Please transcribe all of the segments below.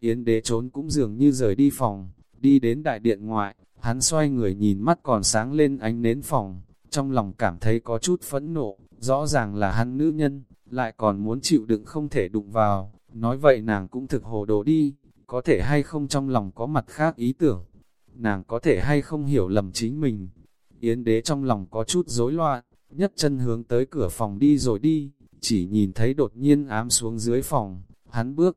Yến đế trốn cũng dường như rời đi phòng, đi đến đại điện ngoại, hắn xoay người nhìn mắt còn sáng lên ánh nến phòng, trong lòng cảm thấy có chút phẫn nộ, rõ ràng là hắn nữ nhân, lại còn muốn chịu đựng không thể đụng vào, nói vậy nàng cũng thực hồ đồ đi, có thể hay không trong lòng có mặt khác ý tưởng, nàng có thể hay không hiểu lầm chính mình. Yến đế trong lòng có chút rối loạn, nhất chân hướng tới cửa phòng đi rồi đi, chỉ nhìn thấy đột nhiên ám xuống dưới phòng, hắn bước,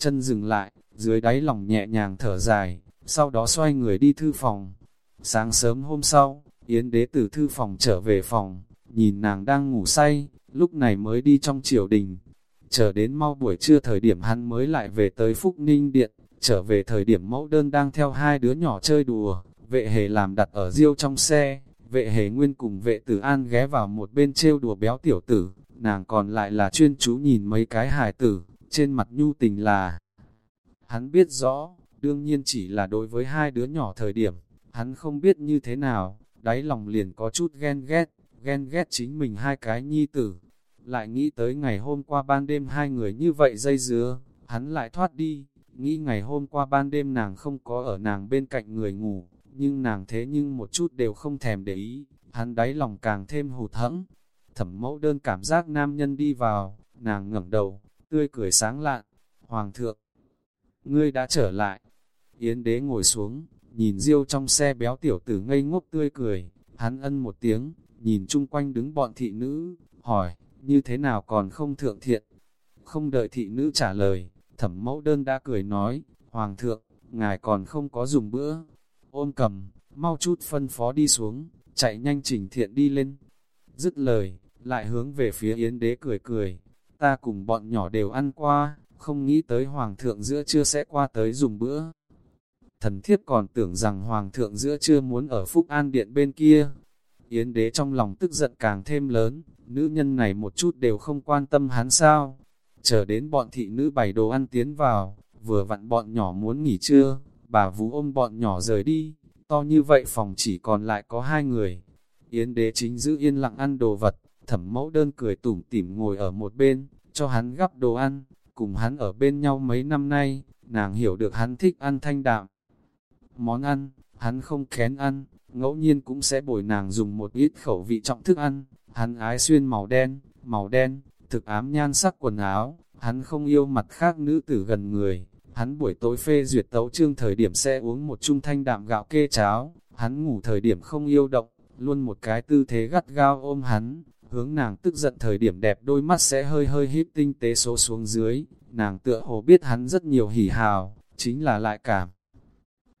chân dừng lại, dưới đáy lòng nhẹ nhàng thở dài, sau đó xoay người đi thư phòng. Sáng sớm hôm sau, Yến đế từ thư phòng trở về phòng, nhìn nàng đang ngủ say, lúc này mới đi trong triều đình. Chờ đến mau buổi trưa thời điểm hắn mới lại về tới Phúc Ninh Điện, trở về thời điểm mẫu đơn đang theo hai đứa nhỏ chơi đùa, vệ hề làm đặt ở riêu trong xe, vệ hề nguyên cùng vệ tử an ghé vào một bên trêu đùa béo tiểu tử, nàng còn lại là chuyên chú nhìn mấy cái hài tử, trên mặt nhu tình là. Hắn biết rõ, đương nhiên chỉ là đối với hai đứa nhỏ thời điểm, hắn không biết như thế nào, đáy lòng liền có chút ghen ghét, ghen ghét chính mình hai cái nhi tử. Lại nghĩ tới ngày hôm qua ban đêm hai người như vậy dây dứa, hắn lại thoát đi, nghĩ ngày hôm qua ban đêm nàng không có ở nàng bên cạnh người ngủ, nhưng nàng thế nhưng một chút đều không thèm để ý, hắn đáy lòng càng thêm hụt hẫng. Thẩm mẫu đơn cảm giác nam nhân đi vào, nàng ngẩng đầu, tươi cười sáng lạn, hoàng thượng, ngươi đã trở lại. Yến đế ngồi xuống, nhìn Diêu trong xe béo tiểu tử ngây ngốc tươi cười, hắn ân một tiếng, nhìn chung quanh đứng bọn thị nữ, hỏi, như thế nào còn không thượng thiện? Không đợi thị nữ trả lời, thẩm mẫu đơn đã cười nói, Hoàng thượng, ngài còn không có dùng bữa. ôm cầm, mau chút phân phó đi xuống, chạy nhanh chỉnh thiện đi lên. Dứt lời, lại hướng về phía Yến đế cười cười, ta cùng bọn nhỏ đều ăn qua, không nghĩ tới Hoàng thượng giữa trưa sẽ qua tới dùng bữa. Thần thiếp còn tưởng rằng Hoàng thượng giữa trưa muốn ở Phúc An Điện bên kia. Yến đế trong lòng tức giận càng thêm lớn, nữ nhân này một chút đều không quan tâm hắn sao. Chờ đến bọn thị nữ bày đồ ăn tiến vào, vừa vặn bọn nhỏ muốn nghỉ trưa, bà vú ôm bọn nhỏ rời đi, to như vậy phòng chỉ còn lại có hai người. Yến đế chính giữ yên lặng ăn đồ vật, thẩm mẫu đơn cười tủm tỉm ngồi ở một bên, cho hắn gắp đồ ăn, cùng hắn ở bên nhau mấy năm nay, nàng hiểu được hắn thích ăn thanh đạm. Món ăn, hắn không kén ăn, ngẫu nhiên cũng sẽ bồi nàng dùng một ít khẩu vị trọng thức ăn, hắn ái xuyên màu đen, màu đen, thực ám nhan sắc quần áo, hắn không yêu mặt khác nữ tử gần người, hắn buổi tối phê duyệt tấu trương thời điểm sẽ uống một chung thanh đạm gạo kê cháo, hắn ngủ thời điểm không yêu động, luôn một cái tư thế gắt gao ôm hắn, hướng nàng tức giận thời điểm đẹp đôi mắt sẽ hơi hơi híp tinh tế số xuống dưới, nàng tựa hồ biết hắn rất nhiều hỉ hào, chính là lại cảm.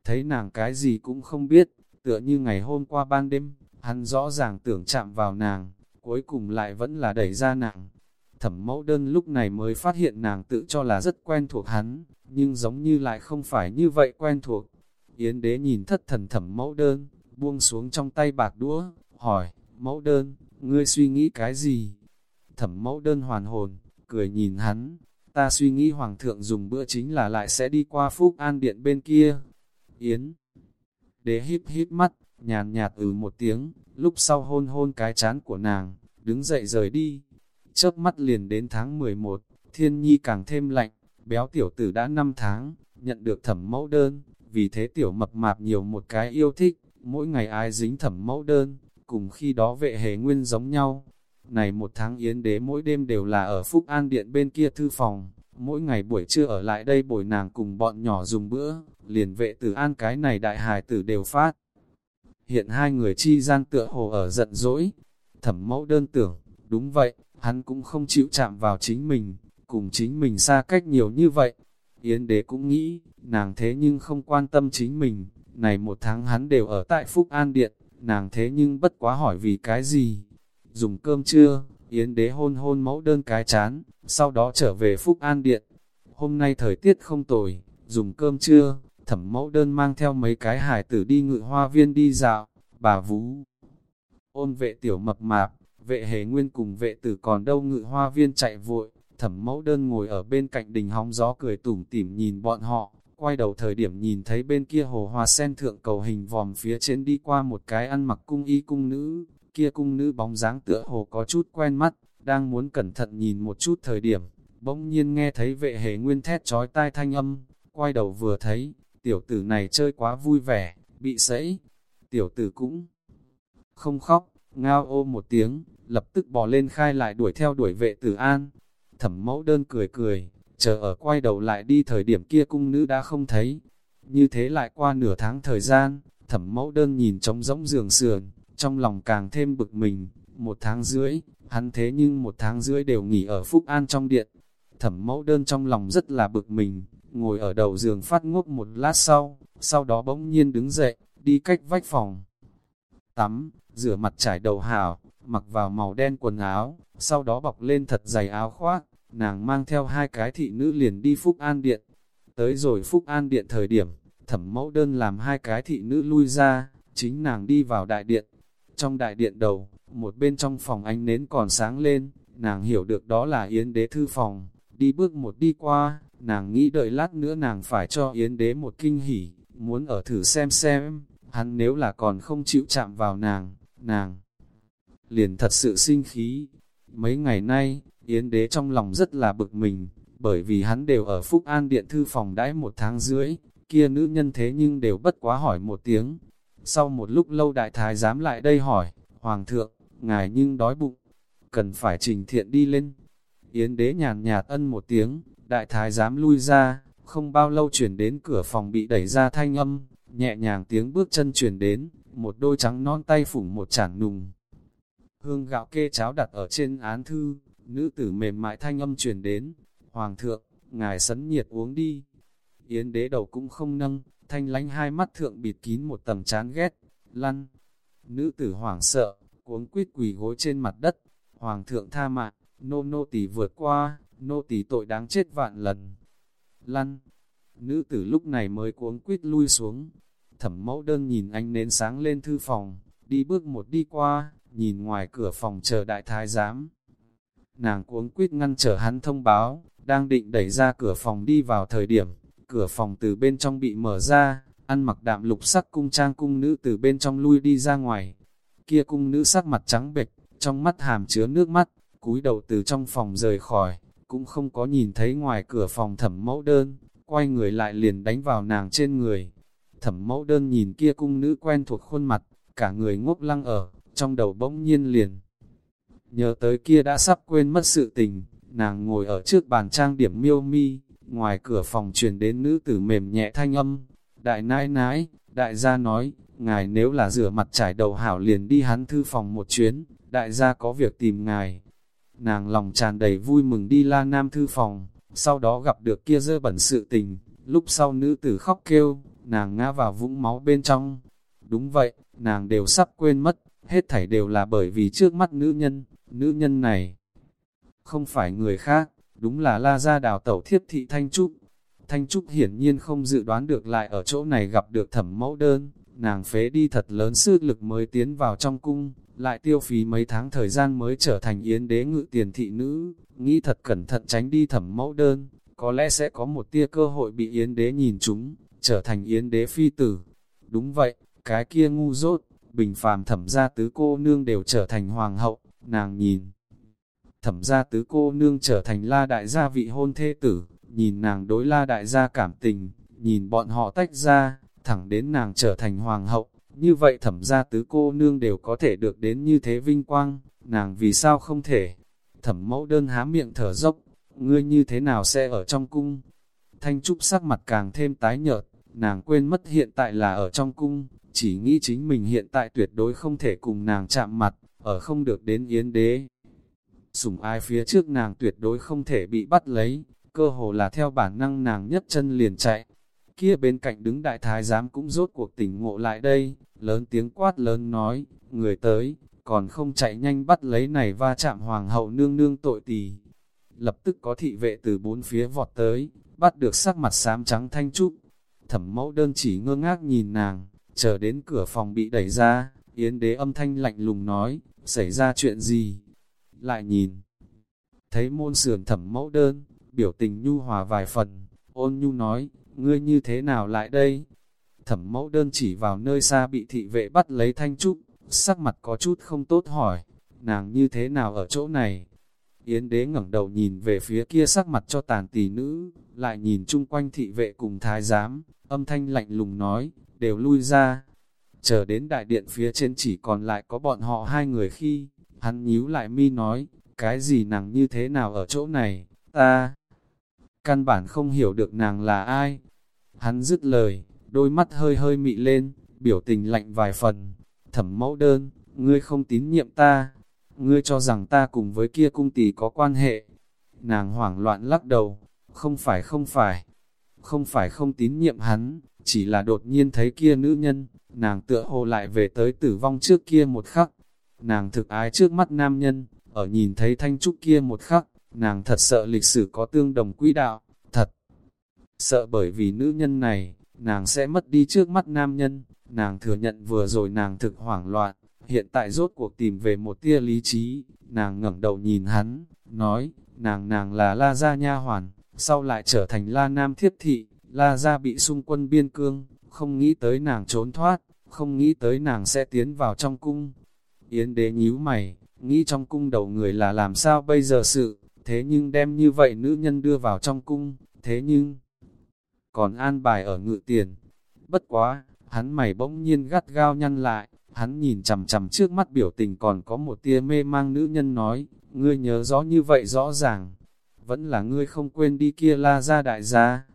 Thấy nàng cái gì cũng không biết, tựa như ngày hôm qua ban đêm, hắn rõ ràng tưởng chạm vào nàng, cuối cùng lại vẫn là đẩy ra nàng. Thẩm mẫu đơn lúc này mới phát hiện nàng tự cho là rất quen thuộc hắn, nhưng giống như lại không phải như vậy quen thuộc. Yến đế nhìn thất thần thẩm mẫu đơn, buông xuống trong tay bạc đũa, hỏi, mẫu đơn, ngươi suy nghĩ cái gì? Thẩm mẫu đơn hoàn hồn, cười nhìn hắn, ta suy nghĩ hoàng thượng dùng bữa chính là lại sẽ đi qua phúc an điện bên kia. Yến, đế híp híp mắt, nhàn nhạt ừ một tiếng, lúc sau hôn hôn cái chán của nàng, đứng dậy rời đi. Chớp mắt liền đến tháng 11, thiên nhi càng thêm lạnh, béo tiểu tử đã 5 tháng, nhận được thẩm mẫu đơn, vì thế tiểu mập mạp nhiều một cái yêu thích, mỗi ngày ai dính thẩm mẫu đơn, cùng khi đó vệ hề nguyên giống nhau. Này một tháng yến đế mỗi đêm đều là ở Phúc An Điện bên kia thư phòng, mỗi ngày buổi trưa ở lại đây bồi nàng cùng bọn nhỏ dùng bữa, liền vệ tử an cái này đại hài tử đều phát. Hiện hai người chi gian tựa hồ ở giận dỗi, thẩm mẫu đơn tưởng, đúng vậy, hắn cũng không chịu chạm vào chính mình, cùng chính mình xa cách nhiều như vậy. Yến đế cũng nghĩ, nàng thế nhưng không quan tâm chính mình, này một tháng hắn đều ở tại Phúc An Điện, nàng thế nhưng bất quá hỏi vì cái gì. Dùng cơm trưa, Yến đế hôn hôn mẫu đơn cái chán, sau đó trở về Phúc An Điện. Hôm nay thời tiết không tồi, dùng cơm trưa, thẩm mẫu đơn mang theo mấy cái hải tử đi ngự hoa viên đi dạo, bà vũ Ôn vệ tiểu mập mạp, vệ hề nguyên cùng vệ tử còn đâu ngự hoa viên chạy vội, thẩm mẫu đơn ngồi ở bên cạnh đình hóng gió cười tủm tỉm nhìn bọn họ, quay đầu thời điểm nhìn thấy bên kia hồ hoa sen thượng cầu hình vòm phía trên đi qua một cái ăn mặc cung y cung nữ, kia cung nữ bóng dáng tựa hồ có chút quen mắt, đang muốn cẩn thận nhìn một chút thời điểm, bỗng nhiên nghe thấy vệ hề nguyên thét trói tai thanh âm, quay đầu vừa thấy, tiểu tử này chơi quá vui vẻ, bị sẫy. Tiểu tử cũng không khóc, ngao ô một tiếng, lập tức bò lên khai lại đuổi theo đuổi vệ tử an. Thẩm mẫu đơn cười cười, chờ ở quay đầu lại đi thời điểm kia cung nữ đã không thấy. Như thế lại qua nửa tháng thời gian, thẩm mẫu đơn nhìn trống rỗng giường sườn, trong lòng càng thêm bực mình. Một tháng rưỡi, hắn thế nhưng một tháng rưỡi đều nghỉ ở Phúc An trong điện. Thẩm mẫu đơn trong lòng rất là bực mình, ngồi ở đầu giường phát ngốc một lát sau, sau đó bỗng nhiên đứng dậy, đi cách vách phòng. Tắm, rửa mặt trải đầu hảo, mặc vào màu đen quần áo, sau đó bọc lên thật dày áo khoác, nàng mang theo hai cái thị nữ liền đi Phúc An Điện. Tới rồi Phúc An Điện thời điểm, thẩm mẫu đơn làm hai cái thị nữ lui ra, chính nàng đi vào đại điện. Trong đại điện đầu, một bên trong phòng ánh nến còn sáng lên, nàng hiểu được đó là Yến Đế thư phòng, đi bước một đi qua, nàng nghĩ đợi lát nữa nàng phải cho Yến Đế một kinh hỉ, muốn ở thử xem xem, hắn nếu là còn không chịu chạm vào nàng, nàng liền thật sự sinh khí. Mấy ngày nay, Yến Đế trong lòng rất là bực mình, bởi vì hắn đều ở Phúc An Điện Thư phòng đãi một tháng rưỡi, kia nữ nhân thế nhưng đều bất quá hỏi một tiếng. Sau một lúc lâu đại thái dám lại đây hỏi, Hoàng thượng, ngài nhưng đói bụng, cần phải trình thiện đi lên. Yến đế nhàn nhạt ân một tiếng, đại thái dám lui ra, không bao lâu chuyển đến cửa phòng bị đẩy ra thanh âm, nhẹ nhàng tiếng bước chân chuyển đến, một đôi trắng non tay phủng một chản nùng. Hương gạo kê cháo đặt ở trên án thư, nữ tử mềm mại thanh âm truyền đến, Hoàng thượng, ngài sấn nhiệt uống đi. Yến đế đầu cũng không nâng, thanh lánh hai mắt thượng bịt kín một tầng chán ghét, lăn. Nữ tử hoảng sợ, cuống quýt quỳ gối trên mặt đất, Hoàng thượng tha mạng, nô nô tỳ vượt qua, nô tỳ tội đáng chết vạn lần. Lăn, nữ tử lúc này mới cuống quýt lui xuống, thẩm mẫu đơn nhìn anh nến sáng lên thư phòng, đi bước một đi qua, nhìn ngoài cửa phòng chờ đại thái giám. Nàng cuống quýt ngăn trở hắn thông báo, đang định đẩy ra cửa phòng đi vào thời điểm, cửa phòng từ bên trong bị mở ra, ăn mặc đạm lục sắc cung trang cung nữ từ bên trong lui đi ra ngoài. Kia cung nữ sắc mặt trắng bệch, trong mắt hàm chứa nước mắt, cúi đầu từ trong phòng rời khỏi, cũng không có nhìn thấy ngoài cửa phòng thẩm mẫu đơn, quay người lại liền đánh vào nàng trên người. Thẩm mẫu đơn nhìn kia cung nữ quen thuộc khuôn mặt, cả người ngốc lăng ở, trong đầu bỗng nhiên liền. Nhớ tới kia đã sắp quên mất sự tình, nàng ngồi ở trước bàn trang điểm miêu mi, ngoài cửa phòng truyền đến nữ tử mềm nhẹ thanh âm. Đại nãi nãi, đại gia nói, ngài nếu là rửa mặt trải đầu hảo liền đi hắn thư phòng một chuyến, đại gia có việc tìm ngài. Nàng lòng tràn đầy vui mừng đi la nam thư phòng, sau đó gặp được kia dơ bẩn sự tình, lúc sau nữ tử khóc kêu, nàng ngã vào vũng máu bên trong. Đúng vậy, nàng đều sắp quên mất, hết thảy đều là bởi vì trước mắt nữ nhân, nữ nhân này không phải người khác, đúng là la gia đào tẩu thiếp thị Thanh Trúc. Thanh Trúc hiển nhiên không dự đoán được lại ở chỗ này gặp được thẩm mẫu đơn, nàng phế đi thật lớn sức lực mới tiến vào trong cung, lại tiêu phí mấy tháng thời gian mới trở thành yến đế ngự tiền thị nữ, nghĩ thật cẩn thận tránh đi thẩm mẫu đơn, có lẽ sẽ có một tia cơ hội bị yến đế nhìn chúng, trở thành yến đế phi tử. Đúng vậy, cái kia ngu dốt, bình phàm thẩm gia tứ cô nương đều trở thành hoàng hậu, nàng nhìn. Thẩm gia tứ cô nương trở thành la đại gia vị hôn thê tử, nhìn nàng đối la đại gia cảm tình, nhìn bọn họ tách ra, thẳng đến nàng trở thành hoàng hậu, như vậy thẩm gia tứ cô nương đều có thể được đến như thế vinh quang, nàng vì sao không thể? Thẩm mẫu đơn há miệng thở dốc, ngươi như thế nào sẽ ở trong cung? Thanh Trúc sắc mặt càng thêm tái nhợt, nàng quên mất hiện tại là ở trong cung, chỉ nghĩ chính mình hiện tại tuyệt đối không thể cùng nàng chạm mặt, ở không được đến yến đế. Sủng ai phía trước nàng tuyệt đối không thể bị bắt lấy, cơ hồ là theo bản năng nàng nhất chân liền chạy. Kia bên cạnh đứng đại thái giám cũng rốt cuộc tỉnh ngộ lại đây, lớn tiếng quát lớn nói, người tới, còn không chạy nhanh bắt lấy này va chạm hoàng hậu nương nương tội tỳ. Lập tức có thị vệ từ bốn phía vọt tới, bắt được sắc mặt xám trắng thanh trúc. Thẩm mẫu đơn chỉ ngơ ngác nhìn nàng, chờ đến cửa phòng bị đẩy ra, yến đế âm thanh lạnh lùng nói, xảy ra chuyện gì? Lại nhìn, thấy môn sườn thẩm mẫu đơn, biểu tình nhu hòa vài phần, ôn nhu nói, ngươi như thế nào lại đây? Thẩm mẫu đơn chỉ vào nơi xa bị thị vệ bắt lấy thanh trúc, sắc mặt có chút không tốt hỏi, nàng như thế nào ở chỗ này? Yến đế ngẩng đầu nhìn về phía kia sắc mặt cho tàn tỷ nữ, lại nhìn chung quanh thị vệ cùng thái giám, âm thanh lạnh lùng nói, đều lui ra. Chờ đến đại điện phía trên chỉ còn lại có bọn họ hai người khi, hắn nhíu lại mi nói, cái gì nàng như thế nào ở chỗ này, ta căn bản không hiểu được nàng là ai. Hắn dứt lời, đôi mắt hơi hơi mị lên, biểu tình lạnh vài phần. Thẩm mẫu đơn, ngươi không tín nhiệm ta, ngươi cho rằng ta cùng với kia cung tỷ có quan hệ. Nàng hoảng loạn lắc đầu, không phải không phải, không phải không tín nhiệm hắn, chỉ là đột nhiên thấy kia nữ nhân, nàng tựa hồ lại về tới tử vong trước kia một khắc. Nàng thực ái trước mắt nam nhân, ở nhìn thấy thanh trúc kia một khắc, nàng thật sợ lịch sử có tương đồng quỹ đạo, thật. Sợ bởi vì nữ nhân này, nàng sẽ mất đi trước mắt nam nhân, nàng thừa nhận vừa rồi nàng thực hoảng loạn, hiện tại rốt cuộc tìm về một tia lý trí, nàng ngẩng đầu nhìn hắn, nói, nàng nàng là La Gia Nha Hoàn, sau lại trở thành La Nam Thiếp Thị, La Gia bị xung quân biên cương, không nghĩ tới nàng trốn thoát, không nghĩ tới nàng sẽ tiến vào trong cung. Yến đế nhíu mày, nghĩ trong cung đầu người là làm sao bây giờ sự, thế nhưng đem như vậy nữ nhân đưa vào trong cung, thế nhưng còn an bài ở ngự tiền. Bất quá, hắn mày bỗng nhiên gắt gao nhăn lại, hắn nhìn chằm chằm trước mắt biểu tình còn có một tia mê mang nữ nhân nói, ngươi nhớ rõ như vậy rõ ràng, vẫn là ngươi không quên đi kia la ra đại gia.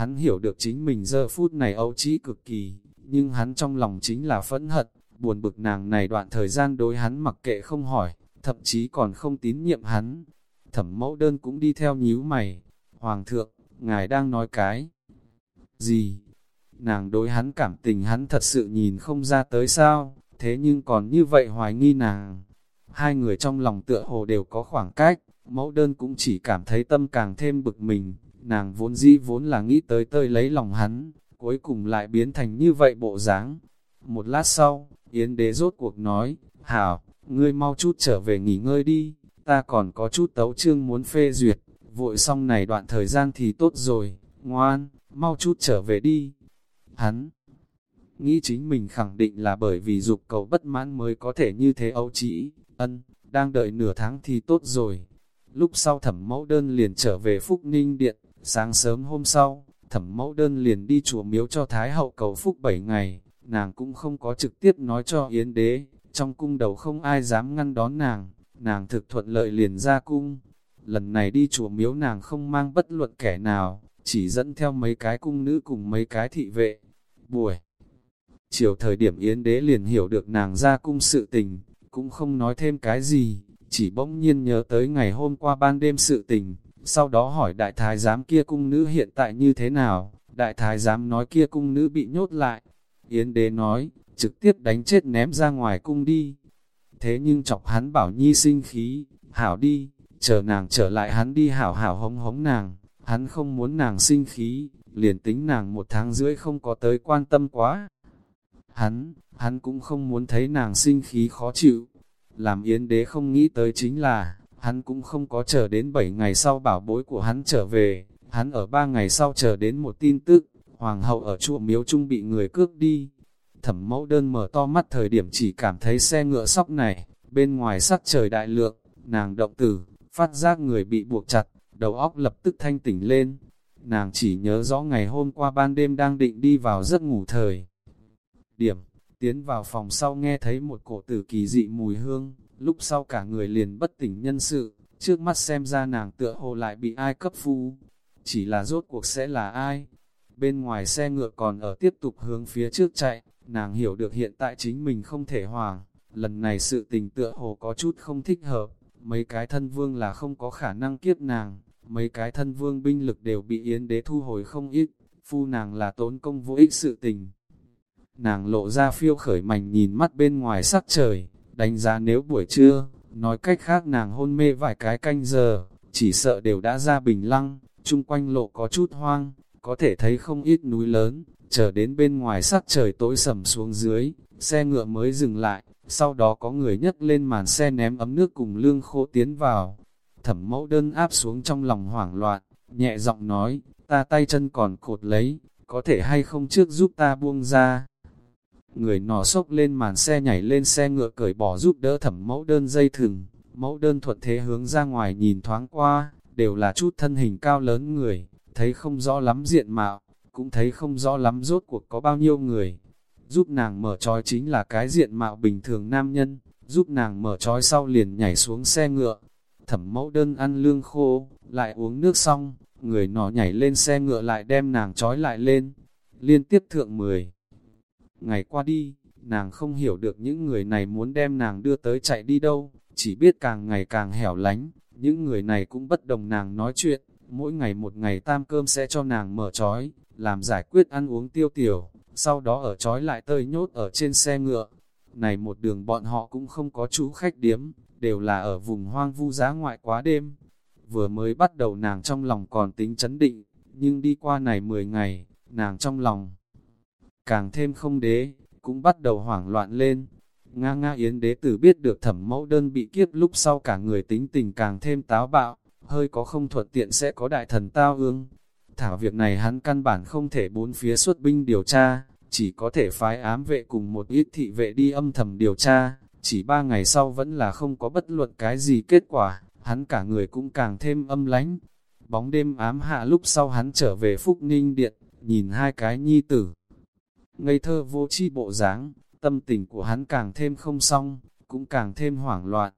Hắn hiểu được chính mình giờ phút này ấu trí cực kỳ, nhưng hắn trong lòng chính là phẫn hận, buồn bực nàng này đoạn thời gian đối hắn mặc kệ không hỏi, thậm chí còn không tín nhiệm hắn. Thẩm mẫu đơn cũng đi theo nhíu mày. Hoàng thượng, ngài đang nói cái gì? Nàng đối hắn cảm tình hắn thật sự nhìn không ra tới sao, thế nhưng còn như vậy hoài nghi nàng. Hai người trong lòng tựa hồ đều có khoảng cách, mẫu đơn cũng chỉ cảm thấy tâm càng thêm bực mình, nàng vốn dĩ vốn là nghĩ tới tơi lấy lòng hắn, cuối cùng lại biến thành như vậy bộ dáng. Một lát sau, Yến đế rốt cuộc nói, Hảo, ngươi mau chút trở về nghỉ ngơi đi, ta còn có chút tấu chương muốn phê duyệt, vội xong này đoạn thời gian thì tốt rồi, ngoan, mau chút trở về đi. Hắn nghĩ chính mình khẳng định là bởi vì dục cầu bất mãn mới có thể như thế âu chỉ, ân, đang đợi nửa tháng thì tốt rồi. Lúc sau thẩm mẫu đơn liền trở về Phúc Ninh Điện, sáng sớm hôm sau, thẩm mẫu đơn liền đi chùa miếu cho Thái hậu cầu Phúc 7 ngày, nàng cũng không có trực tiếp nói cho Yến đế, trong cung đầu không ai dám ngăn đón nàng, nàng thực thuận lợi liền ra cung. Lần này đi chùa miếu nàng không mang bất luận kẻ nào, chỉ dẫn theo mấy cái cung nữ cùng mấy cái thị vệ. Buổi chiều thời điểm Yến đế liền hiểu được nàng ra cung sự tình, cũng không nói thêm cái gì, chỉ bỗng nhiên nhớ tới ngày hôm qua ban đêm sự tình, sau đó hỏi đại thái giám kia cung nữ hiện tại như thế nào, đại thái giám nói kia cung nữ bị nhốt lại, Yến đế nói, trực tiếp đánh chết ném ra ngoài cung đi. Thế nhưng chọc hắn bảo nhi sinh khí, hảo đi, chờ nàng trở lại hắn đi hảo hảo hống hống nàng, hắn không muốn nàng sinh khí, liền tính nàng một tháng rưỡi không có tới quan tâm quá. Hắn, hắn cũng không muốn thấy nàng sinh khí khó chịu. Làm yến đế không nghĩ tới chính là, hắn cũng không có chờ đến 7 ngày sau bảo bối của hắn trở về, hắn ở 3 ngày sau chờ đến một tin tức, hoàng hậu ở chùa miếu trung bị người cướp đi. Thẩm mẫu đơn mở to mắt thời điểm chỉ cảm thấy xe ngựa sóc này, bên ngoài sắc trời đại lượng, nàng động tử, phát giác người bị buộc chặt, đầu óc lập tức thanh tỉnh lên. Nàng chỉ nhớ rõ ngày hôm qua ban đêm đang định đi vào giấc ngủ thời. Điểm, tiến vào phòng sau nghe thấy một cổ tử kỳ dị mùi hương, lúc sau cả người liền bất tỉnh nhân sự, trước mắt xem ra nàng tựa hồ lại bị ai cấp phu. Chỉ là rốt cuộc sẽ là ai, bên ngoài xe ngựa còn ở tiếp tục hướng phía trước chạy, nàng hiểu được hiện tại chính mình không thể hoàng, lần này sự tình tựa hồ có chút không thích hợp, mấy cái thân vương là không có khả năng kiếp nàng, mấy cái thân vương binh lực đều bị yến đế thu hồi không ít, phu nàng là tốn công vô ích sự tình. Nàng lộ ra phiêu khởi mảnh nhìn mắt bên ngoài sắc trời, đánh giá nếu buổi trưa, nói cách khác nàng hôn mê vài cái canh giờ, chỉ sợ đều đã ra bình lăng, chung quanh lộ có chút hoang, có thể thấy không ít núi lớn, chờ đến bên ngoài sắc trời tối sầm xuống dưới, xe ngựa mới dừng lại, sau đó có người nhấc lên màn xe ném ấm nước cùng lương khô tiến vào. Thẩm mẫu đơn áp xuống trong lòng hoảng loạn, nhẹ giọng nói, ta tay chân còn cột lấy, có thể hay không trước giúp ta buông ra. Người nọ sốc lên màn xe nhảy lên xe ngựa cởi bỏ giúp đỡ thẩm mẫu đơn dây thừng, mẫu đơn thuận thế hướng ra ngoài nhìn thoáng qua, đều là chút thân hình cao lớn người, thấy không rõ lắm diện mạo, cũng thấy không rõ lắm rốt cuộc có bao nhiêu người. Giúp nàng mở trói chính là cái diện mạo bình thường nam nhân, giúp nàng mở trói sau liền nhảy xuống xe ngựa. Thẩm mẫu đơn ăn lương khô, lại uống nước xong, người nọ nhảy lên xe ngựa lại đem nàng trói lại lên. Liên tiếp thượng 10. Ngày qua đi, nàng không hiểu được những người này muốn đem nàng đưa tới chạy đi đâu, chỉ biết càng ngày càng hẻo lánh, những người này cũng bất đồng nàng nói chuyện, mỗi ngày một ngày tam cơm sẽ cho nàng mở trói, làm giải quyết ăn uống tiêu tiểu, sau đó ở trói lại tơi nhốt ở trên xe ngựa. Này một đường bọn họ cũng không có chú khách điếm, đều là ở vùng hoang vu giá ngoại quá đêm. Vừa mới bắt đầu nàng trong lòng còn tính chấn định, nhưng đi qua này 10 ngày, nàng trong lòng càng thêm không đế, cũng bắt đầu hoảng loạn lên. Nga Nga Yến đế tử biết được thẩm mẫu đơn bị kiếp lúc sau cả người tính tình càng thêm táo bạo, hơi có không thuận tiện sẽ có đại thần tao ương. Thảo việc này hắn căn bản không thể bốn phía xuất binh điều tra, chỉ có thể phái ám vệ cùng một ít thị vệ đi âm thầm điều tra, chỉ ba ngày sau vẫn là không có bất luận cái gì kết quả, hắn cả người cũng càng thêm âm lánh. Bóng đêm ám hạ lúc sau hắn trở về Phúc Ninh Điện, nhìn hai cái nhi tử. Ngây thơ vô chi bộ dáng, tâm tình của hắn càng thêm không xong, cũng càng thêm hoảng loạn.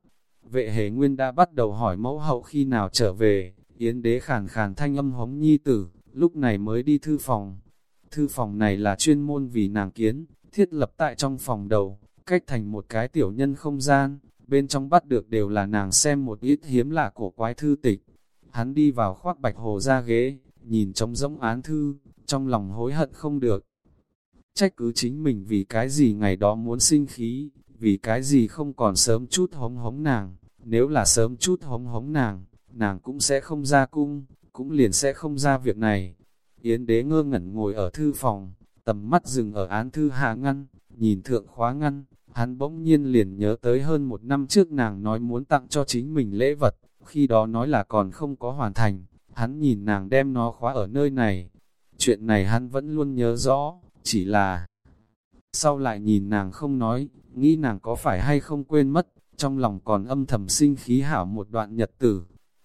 Vệ hề nguyên đã bắt đầu hỏi mẫu hậu khi nào trở về, yến đế khàn khàn thanh âm hống nhi tử, lúc này mới đi thư phòng. Thư phòng này là chuyên môn vì nàng kiến, thiết lập tại trong phòng đầu, cách thành một cái tiểu nhân không gian, bên trong bắt được đều là nàng xem một ít hiếm lạ cổ quái thư tịch. Hắn đi vào khoác bạch hồ ra ghế, nhìn trống rỗng án thư, trong lòng hối hận không được. Trách cứ chính mình vì cái gì ngày đó muốn sinh khí, vì cái gì không còn sớm chút hống hống nàng, nếu là sớm chút hống hống nàng, nàng cũng sẽ không ra cung, cũng liền sẽ không ra việc này. Yến đế ngơ ngẩn ngồi ở thư phòng, tầm mắt dừng ở án thư hạ ngăn, nhìn thượng khóa ngăn, hắn bỗng nhiên liền nhớ tới hơn một năm trước nàng nói muốn tặng cho chính mình lễ vật, khi đó nói là còn không có hoàn thành, hắn nhìn nàng đem nó khóa ở nơi này. Chuyện này hắn vẫn luôn nhớ rõ, chỉ là sau lại nhìn nàng không nói, nghĩ nàng có phải hay không quên mất, trong lòng còn âm thầm sinh khí hảo một đoạn nhật tử.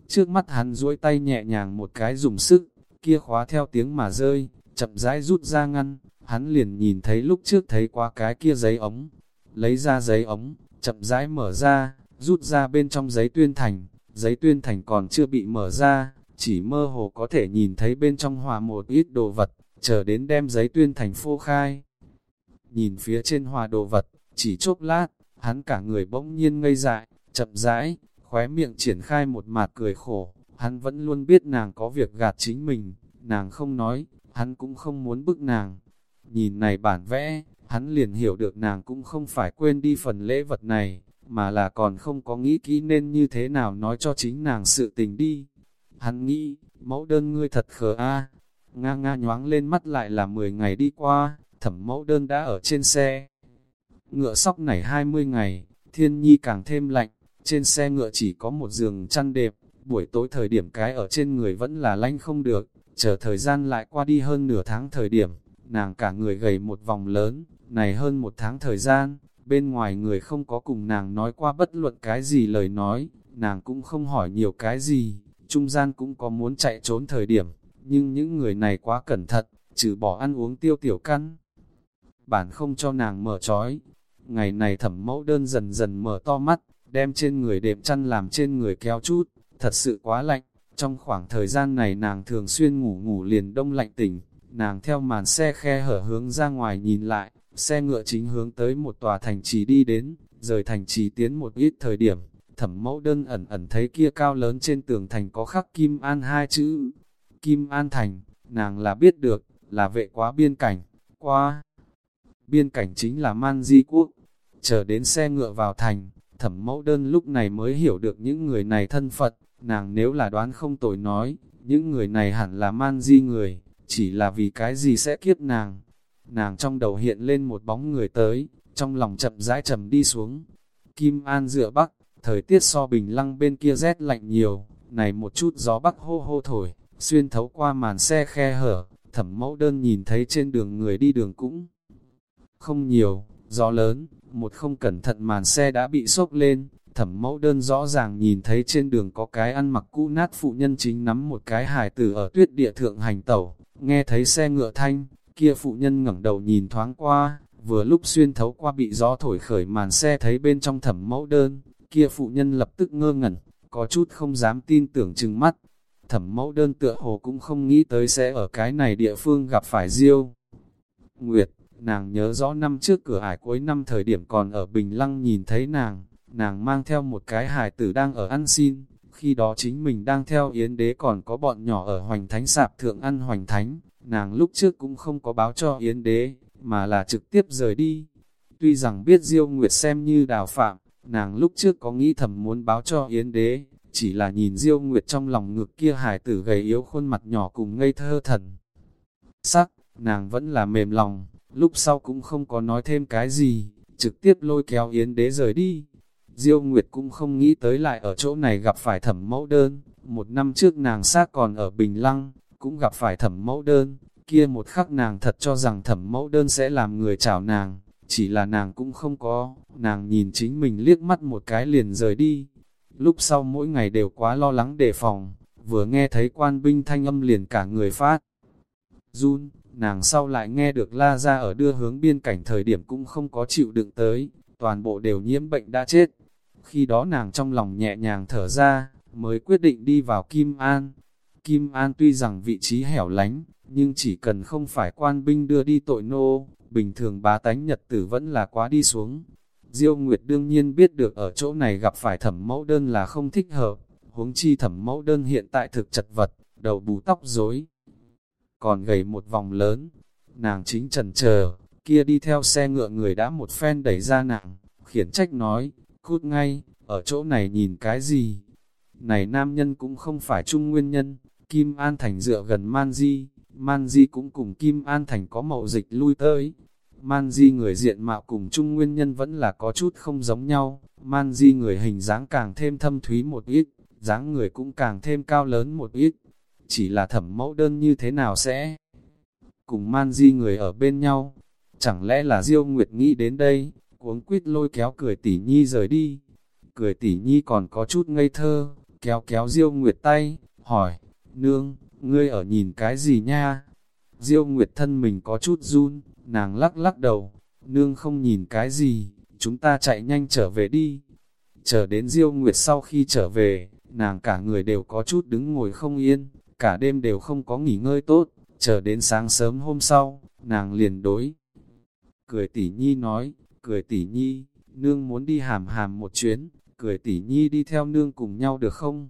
Trước mắt hắn duỗi tay nhẹ nhàng một cái dùng sức, kia khóa theo tiếng mà rơi, chậm rãi rút ra ngăn, hắn liền nhìn thấy lúc trước thấy qua cái kia giấy ống, lấy ra giấy ống, chậm rãi mở ra, rút ra bên trong giấy tuyên thành, giấy tuyên thành còn chưa bị mở ra, chỉ mơ hồ có thể nhìn thấy bên trong hòa một ít đồ vật, chờ đến đem giấy tuyên thành phô khai. Nhìn phía trên hòa đồ vật, chỉ chốc lát, hắn cả người bỗng nhiên ngây dại, chậm rãi, khóe miệng triển khai một mạt cười khổ, hắn vẫn luôn biết nàng có việc gạt chính mình, nàng không nói, hắn cũng không muốn bức nàng. Nhìn này bản vẽ, hắn liền hiểu được nàng cũng không phải quên đi phần lễ vật này, mà là còn không có nghĩ kỹ nên như thế nào nói cho chính nàng sự tình đi. Hắn nghĩ, mẫu đơn ngươi thật khờ a Nga nga nhoáng lên mắt lại là 10 ngày đi qua, thẩm mẫu đơn đã ở trên xe. Ngựa sóc nảy 20 ngày, thiên nhi càng thêm lạnh, trên xe ngựa chỉ có một giường chăn đẹp, buổi tối thời điểm cái ở trên người vẫn là lanh không được, chờ thời gian lại qua đi hơn nửa tháng thời điểm, nàng cả người gầy một vòng lớn, này hơn một tháng thời gian, bên ngoài người không có cùng nàng nói qua bất luận cái gì lời nói, nàng cũng không hỏi nhiều cái gì, trung gian cũng có muốn chạy trốn thời điểm, nhưng những người này quá cẩn thận, trừ bỏ ăn uống tiêu tiểu căn. Bản không cho nàng mở trói. Ngày này thẩm mẫu đơn dần dần mở to mắt, đem trên người đệm chăn làm trên người kéo chút, thật sự quá lạnh. Trong khoảng thời gian này nàng thường xuyên ngủ ngủ liền đông lạnh tỉnh, nàng theo màn xe khe hở hướng ra ngoài nhìn lại, xe ngựa chính hướng tới một tòa thành trì đi đến, rời thành trì tiến một ít thời điểm, thẩm mẫu đơn ẩn ẩn thấy kia cao lớn trên tường thành có khắc Kim An hai chữ, Kim An Thành, nàng là biết được, là vệ quá biên cảnh, qua. Biên cảnh chính là Man Di Quốc, chờ đến xe ngựa vào thành, thẩm mẫu đơn lúc này mới hiểu được những người này thân Phật, nàng nếu là đoán không tội nói, những người này hẳn là Man Di người, chỉ là vì cái gì sẽ kiếp nàng. Nàng trong đầu hiện lên một bóng người tới, trong lòng chậm rãi trầm đi xuống. Kim An dựa bắc, thời tiết so bình lăng bên kia rét lạnh nhiều, này một chút gió bắc hô hô thổi, xuyên thấu qua màn xe khe hở, thẩm mẫu đơn nhìn thấy trên đường người đi đường cũng không nhiều, gió lớn, một không cẩn thận màn xe đã bị sốc lên, Thẩm mẫu đơn rõ ràng nhìn thấy trên đường có cái ăn mặc cũ nát phụ nhân chính nắm một cái hài tử ở tuyết địa thượng hành tẩu, nghe thấy xe ngựa thanh, kia phụ nhân ngẩng đầu nhìn thoáng qua, vừa lúc xuyên thấu qua bị gió thổi khởi màn xe thấy bên trong thẩm mẫu đơn, kia phụ nhân lập tức ngơ ngẩn, có chút không dám tin tưởng chừng mắt. Thẩm mẫu đơn tựa hồ cũng không nghĩ tới sẽ ở cái này địa phương gặp phải Diêu. Nguyệt, nàng nhớ rõ năm trước cửa ải cuối năm thời điểm còn ở Bình Lăng nhìn thấy nàng, nàng mang theo một cái hài tử đang ở ăn xin, khi đó chính mình đang theo yến đế còn có bọn nhỏ ở hoành thánh sạp thượng ăn hoành thánh, nàng lúc trước cũng không có báo cho yến đế, mà là trực tiếp rời đi. Tuy rằng biết Diêu Nguyệt xem như đào phạm, nàng lúc trước có nghĩ thầm muốn báo cho yến đế, chỉ là nhìn Diêu Nguyệt trong lòng ngực kia hài tử gầy yếu khuôn mặt nhỏ cùng ngây thơ thần. Sắc, nàng vẫn là mềm lòng, lúc sau cũng không có nói thêm cái gì, trực tiếp lôi kéo Yến đế rời đi. Diêu Nguyệt cũng không nghĩ tới lại ở chỗ này gặp phải thẩm mẫu đơn, một năm trước nàng xác còn ở Bình Lăng, cũng gặp phải thẩm mẫu đơn, kia một khắc nàng thật cho rằng thẩm mẫu đơn sẽ làm người chào nàng, chỉ là nàng cũng không có, nàng nhìn chính mình liếc mắt một cái liền rời đi. Lúc sau mỗi ngày đều quá lo lắng đề phòng, vừa nghe thấy quan binh thanh âm liền cả người phát. Run, nàng sau lại nghe được la ra ở đưa hướng biên cảnh thời điểm cũng không có chịu đựng tới, toàn bộ đều nhiễm bệnh đã chết. Khi đó nàng trong lòng nhẹ nhàng thở ra, mới quyết định đi vào Kim An. Kim An tuy rằng vị trí hẻo lánh, nhưng chỉ cần không phải quan binh đưa đi tội nô, bình thường bá tánh nhật tử vẫn là quá đi xuống. Diêu Nguyệt đương nhiên biết được ở chỗ này gặp phải thẩm mẫu đơn là không thích hợp, huống chi thẩm mẫu đơn hiện tại thực chật vật, đầu bù tóc rối, còn gầy một vòng lớn. Nàng chính trần chờ, kia đi theo xe ngựa người đã một phen đẩy ra nàng, khiển trách nói, cút ngay, ở chỗ này nhìn cái gì? Này nam nhân cũng không phải trung nguyên nhân, Kim An Thành dựa gần Man Di, Man Di cũng cùng Kim An Thành có mậu dịch lui tới. Man Di người diện mạo cùng chung nguyên nhân vẫn là có chút không giống nhau, Man Di người hình dáng càng thêm thâm thúy một ít, dáng người cũng càng thêm cao lớn một ít, chỉ là thẩm mẫu đơn như thế nào sẽ cùng man di người ở bên nhau. Chẳng lẽ là Diêu Nguyệt nghĩ đến đây, cuống quýt lôi kéo cười tỷ nhi rời đi. Cười tỷ nhi còn có chút ngây thơ, kéo kéo Diêu Nguyệt tay, hỏi, nương, ngươi ở nhìn cái gì nha? Diêu Nguyệt thân mình có chút run, nàng lắc lắc đầu, nương không nhìn cái gì, chúng ta chạy nhanh trở về đi. Chờ đến Diêu Nguyệt sau khi trở về, nàng cả người đều có chút đứng ngồi không yên, cả đêm đều không có nghỉ ngơi tốt, chờ đến sáng sớm hôm sau, nàng liền đối. Cười tỷ nhi nói, cười tỷ nhi, nương muốn đi hàm hàm một chuyến, cười tỷ nhi đi theo nương cùng nhau được không?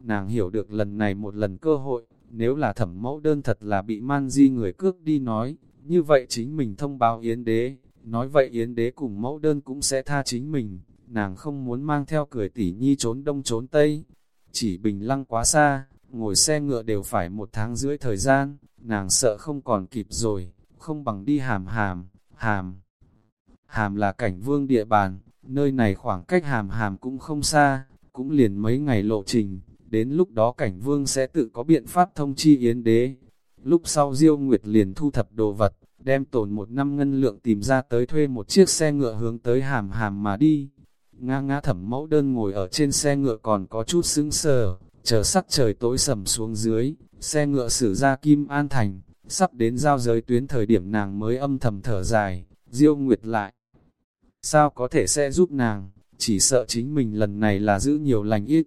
Nàng hiểu được lần này một lần cơ hội, nếu là thẩm mẫu đơn thật là bị man di người cước đi nói, như vậy chính mình thông báo Yến Đế, nói vậy Yến Đế cùng mẫu đơn cũng sẽ tha chính mình, nàng không muốn mang theo cười tỷ nhi trốn đông trốn tây, chỉ bình lăng quá xa, ngồi xe ngựa đều phải một tháng rưỡi thời gian, nàng sợ không còn kịp rồi, không bằng đi hàm hàm, hàm. Hàm là cảnh vương địa bàn, nơi này khoảng cách hàm hàm cũng không xa, cũng liền mấy ngày lộ trình, đến lúc đó cảnh vương sẽ tự có biện pháp thông chi yến đế. Lúc sau Diêu Nguyệt liền thu thập đồ vật, đem tồn một năm ngân lượng tìm ra tới thuê một chiếc xe ngựa hướng tới hàm hàm mà đi. Nga ngã thẩm mẫu đơn ngồi ở trên xe ngựa còn có chút sững sờ, Chờ sắc trời tối sầm xuống dưới, xe ngựa xử ra Kim An Thành, sắp đến giao giới tuyến thời điểm nàng mới âm thầm thở dài, Diêu Nguyệt lại. Sao có thể sẽ giúp nàng, chỉ sợ chính mình lần này là giữ nhiều lành ít.